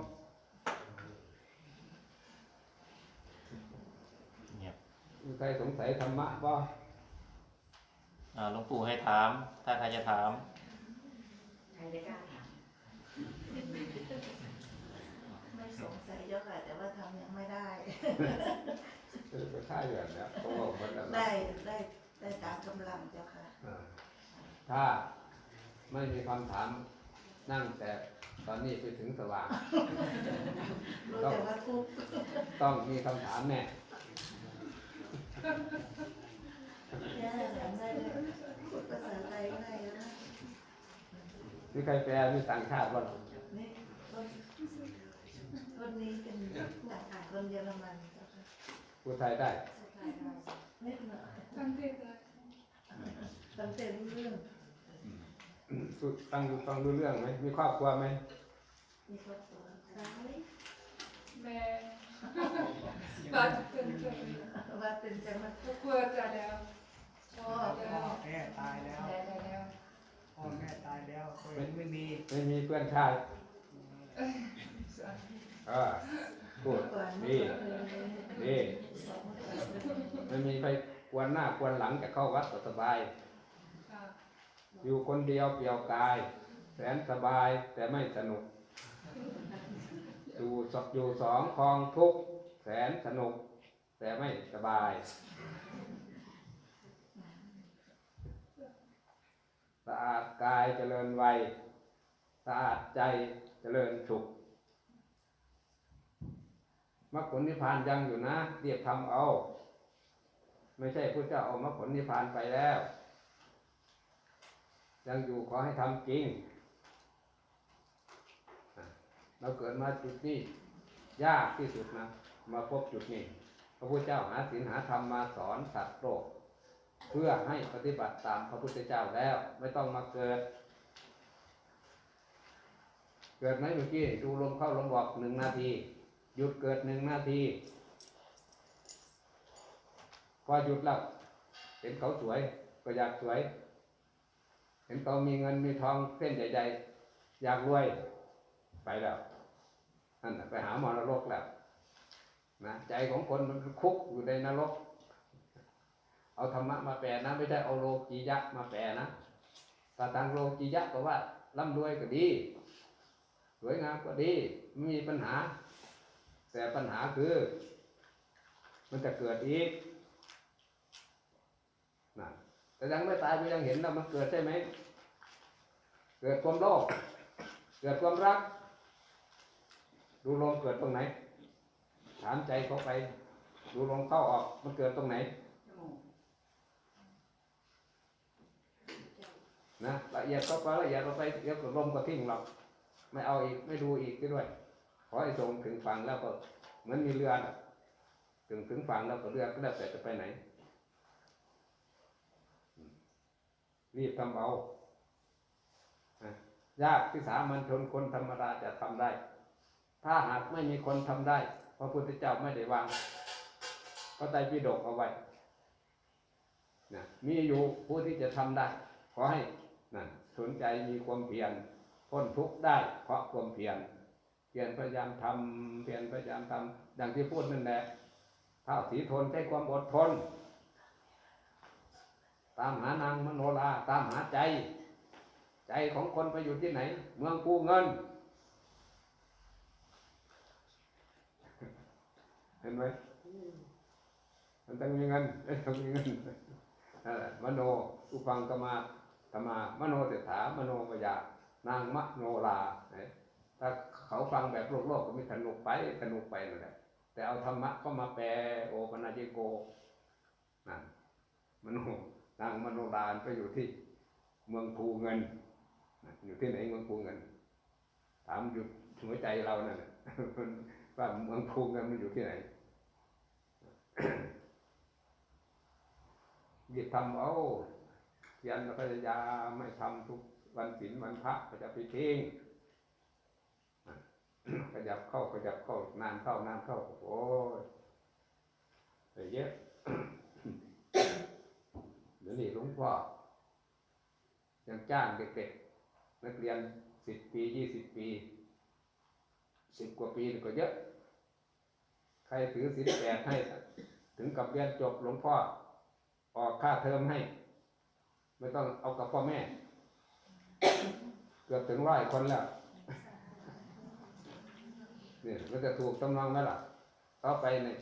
เงียบมีใครสงสัยธรรมะบ่อ่าหลวงปู่ให้ถาม ถ้าใครจะถาม ใครจะกล้าถาม ไม่สงสัยเจ้าค่ะแต่ว่าทำยังไม่ได้เออไปค่ายอย่างนี้เพราะว่ามันอะไรได้ได้ได้ตามกำลังเจ้าค่ะอ่าถ้า ไม่มีคำถามนั่งแต่ตอนนี้ไปถึงสว่างรู้แต่ว่าทุกข์ต้องมีคำถามแน่แย่แหลมได้เลยพูดภาษาไทยได้แล้วนะมีใครแปลมีต่างชาติบ้างนี่คนคนนี้เป็นจากอ่านคนเยอรมันเจ้าค่ะพูดไทยได้นิดหน่อยตั้งเต็มรู้เรื่อง พูดฟังดูฟังรู้เรื่องไหมมีครอบครัวไหมมีคนสอนซ้ายแม่บ้านเป็นเกิดว่าเป็นจังหวัดครัวจะแล้วพ่อแม่ตายแล้วพ่อแม่ตายแล้วคนไม่มีไม่มีเพื่อนชายออพูดก่นดีเออดีไม่มีไปกวนหน้ากวนหลังจะเข้าวัดสบาย อยู่คนเดียวเปลี่ยวกาย แสนสบายแต่ไม่สนุก อยู่สอยู่สองคลองทุกแสนสนุก แต่ไม่สบายสะอาดกายเจริญวัยสะอาดใจเจริญสุขมรรคผลนิพพานยังอยู่นะเรียบทำเอา ไม่ใช่พระเจ้าเอามรรคผลนิพพานไปแล้ว ยังอยู่ขอให้ทำจริง เราเกิดมาจุดนี้ยากที่สุดนะ มาพบจุดนี้ พระพุทธเจ้าหาศีลหาธรรมมาสอนสัตว์โลกเพื่อให้ปฏิบัติตามพระพุทธเจ้าแล้ว ไม่ต้องมาเกิด เกิดไหมเมื่อกี้ดูลมเข้าลมออกหนึ่งนาที หยุดเกิดหนึ่งนาที พอหยุดแล้วเห็นเขาสวยก็อยากสวย เห็นเขามีเงินมีทองเส้นใหญ่ๆอยากรวย ไปแล้วนั่นไปหาหมอนรกแล้วนะใจของคนมันคุกอยู่ในนรก เอาธรรมะมาแปลนะ ไม่ใช่เอาโลกียะมาแปลนะถ้าทางโลกียะก็ว่าร่ำรวยก็ดี สวยงามก็ดีไม่มีปัญหา แต่ปัญหาคือ มันจะเกิดอีก แต่ยังไม่ตายมันยังเห็นแล้วมันเกิดใช่ไหม เกิดความโลภ เกิดความรัก ดูลมเกิดตรงไหน ถามใจเขาไป ดูลมเข้าออก มันเกิดตรงไหน นะละเอียดเข้าไปละเอียดเข้าไปเดี๋ยวก็ลมก็ทิ้งหรอกไม่เอาอีก ไม่ดูอีกด้วย ขอให้ส่งถึงฝั่งแล้วก็ เหมือนมีเรือถึงถึงฝั่งแล้วก็เรือก็แล้วแต่จะไปไหน รีบทำเอายากที่สามัญชนคนธรรมดาจะทำได้ ถ้าหากไม่มีคนทำได้ พระพุทธเจ้าไม่ได้วางพระไตรปิฎกเอาไว้นะมีอยู่ผู้ที่จะทำได้ ขอให้นะสนใจมีความเพียรพ้นทุกข์ได้ เพราะความเพียรเพียรพยายามทำเพียรพยายามทำดังที่พูดนั่นแหละท้าวสีทนใช้ความอดทน ตามหานางมโนราตามหาใจ ใจของคนไปอยู่ที่ไหน เมืองกูเงิน เห็นไหมมันต้องมีเงินเอ้ยต้องมีเงินนั่นแหละมโนอุปังกมาธรรมามโนเศรษฐามโนมยานางมโนราเนี่ยถ้าเขาฟังแบบโลกโลกก็มีสนุกไปสนุกไปนั่นแหละแต่เอาธรรมะเข้ามาแปลโอปนาจิโกนั่นมโน นางมโนรานไปอยู่ที่เมืองภูเงิน อยู่ที่ไหนเมืองภูเงิน ถามอยู่หัวใจเรานั่นว่าเมืองภูเงินมันอยู่ที่ไหนหยิบทำเอาเพียนพยายามไม่ทำทุกวันศีลวันพระก็จะไปทิ้งขยับเข้าขยับเข้านานเข้านานเข้าโอ้ยเยอะ ดี๋ยวนี้หลวงพ่อยังจ้างเด็กๆนักเรียนสิบปียี่สิบปีสิบกว่าปีก็เยอะ ใครถือศีลแปดให้ ถึงกับเรียนจบหลวงพ่อ ออกค่าเทอมให้ ไม่ต้องเอากับพ่อแม่ เกือบถึงร้อยคนแล้วนี่มันจะถูกตำนองไหมล่ะต่อไปเนี่ย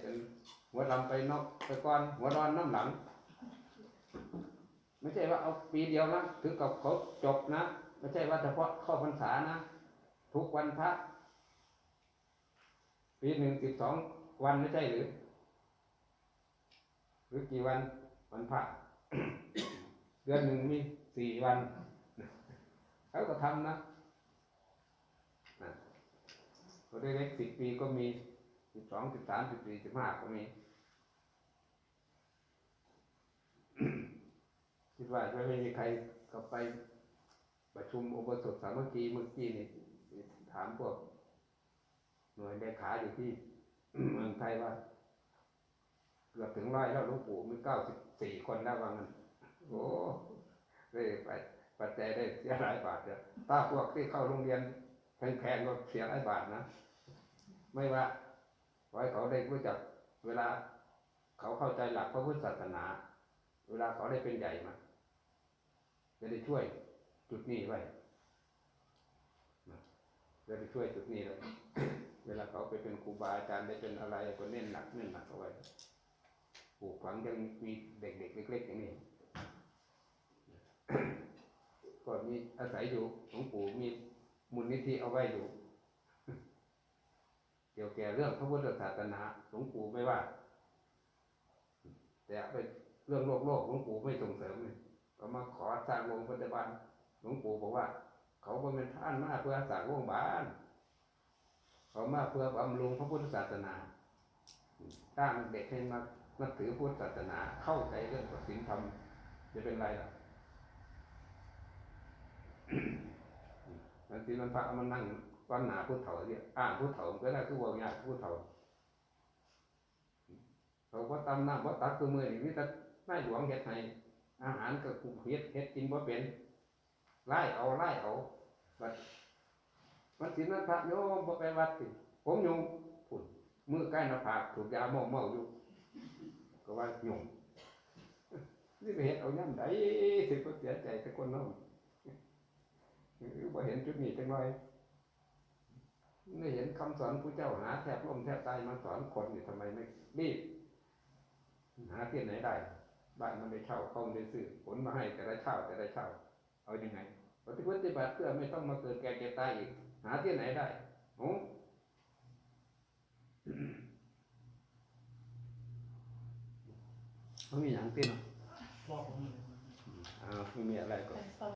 หัวลำไปนอกไปก่อน หัวรอนน้ำหลัง ไม่ใช่ว่าเอาปีเดียวนะถึงกับเขาจบนะ ไม่ใช่ว่าเฉพาะเข้าพรรษานะ ทุกวันพระปีหนึ่งสิบสองวันไม่ใช่หรือ หรือกี่วันวันพระเดือนหนึ่งมีสี่วันเขาก็ทำนะนะคนเล็กสิบปีก็มีสิบสองสิบสามสิบสี่สิบห้าก็มี คิดว่าจะไม่มีใครกลับไปประชุมอุปสมบทสามัคคีเมื่อกี้นี่ถามพวกหน่วยเลขาอยู่ที่เมืองไทยว่าเกือบถึงร้อยแล้วหลวงปู่มีเก้าสิบสี่คนแล้วว่างั้นโอ้เลยไปปัจจัยได้เสียหลายบาทเดียวถ้าพวกที่เข้าโรงเรียนแพงๆก็เสียหลายบาทนะ ไม่ว่าขอให้เขาได้รู้จักเวลา เขาเข้าใจหลักพระพุทธศาสนา เวลาเขาได้เป็นใหญ่มาจะได้ช่วยจุดนี้ไว้จะได้ช่วยจุดนี้เลยเวลาเขาไปเป็นครูบาอาจารย์ได้เป็นอะไรก็เน้นหนักเน้นหนักเอาไว้ปลูกฝังยังมีเด็กๆเล็กๆอย่างนี้ก็มีอาศัยอยู่หลวงปู่มีมูลนิธิเอาไว้อยู่เกี่ยวแก่เรื่องพระพุทธศาสนาหลวงปู่ไม่ว่า แต่ไป เรื่องโลกโลกหลวงปู่ไม่ส่งเสริมเลยก็มาขอสร้างโรงพยาบาลหลวงปู่บอกว่า เขาเป็นท่านมาเพื่อสร้างโรงพยาบาลเขามาเพื่อบำรุงพระพุทธศาสนาสร้างเด็กให้มานับถือพุทธศาสนาเข้าใจเรื่องศีลธรรมจะเป็นไรล่ะบางทีมันพระมันนั่งก้อนหนาพุทธเถาเนี่ยอ่านพุทธเถามันก็ได้คือว่าอยากพุทธเถาเขาก็ตำน้ำว่าตักคือมือนี่มิตร นายหลวงเฮ็ดให้อาหารก็คุเฮ็ดเฮ็ดกินบ่เป็นไล่เอาไล่เอาบัดมันสินั้นพระโยมบ่ไปวัดสิผมโยมพุ่นมือใกล้หน้าผากถูกยาเมาเมาอยู่ก็ว่าโยมนี่ไปเฮ็ดเอาย่ำใดสิก็เสียใจแต่คนเนาะบ่เห็นจุดนี้จังเลยไม่เห็นคำสอนผู้เจ้าหาแทบล่มแทบตายมาสอนคนนี่ทำไมไม่รีบหาที่ไหนได้ บ้านมันได้เช่าเขาไม่ได้ซื้อผลมาให้แต่ละเช่าแต่ละเช่า เอายังไงปฏิบัติเพื่อไม่ต้องมาเกิดแก่เจ็บตายอีก หาที่ไหนได้โอ้เขามีอย่างที่เนาะบอกผมเลยอ่าไม่มีอะไรก็ไปสอบ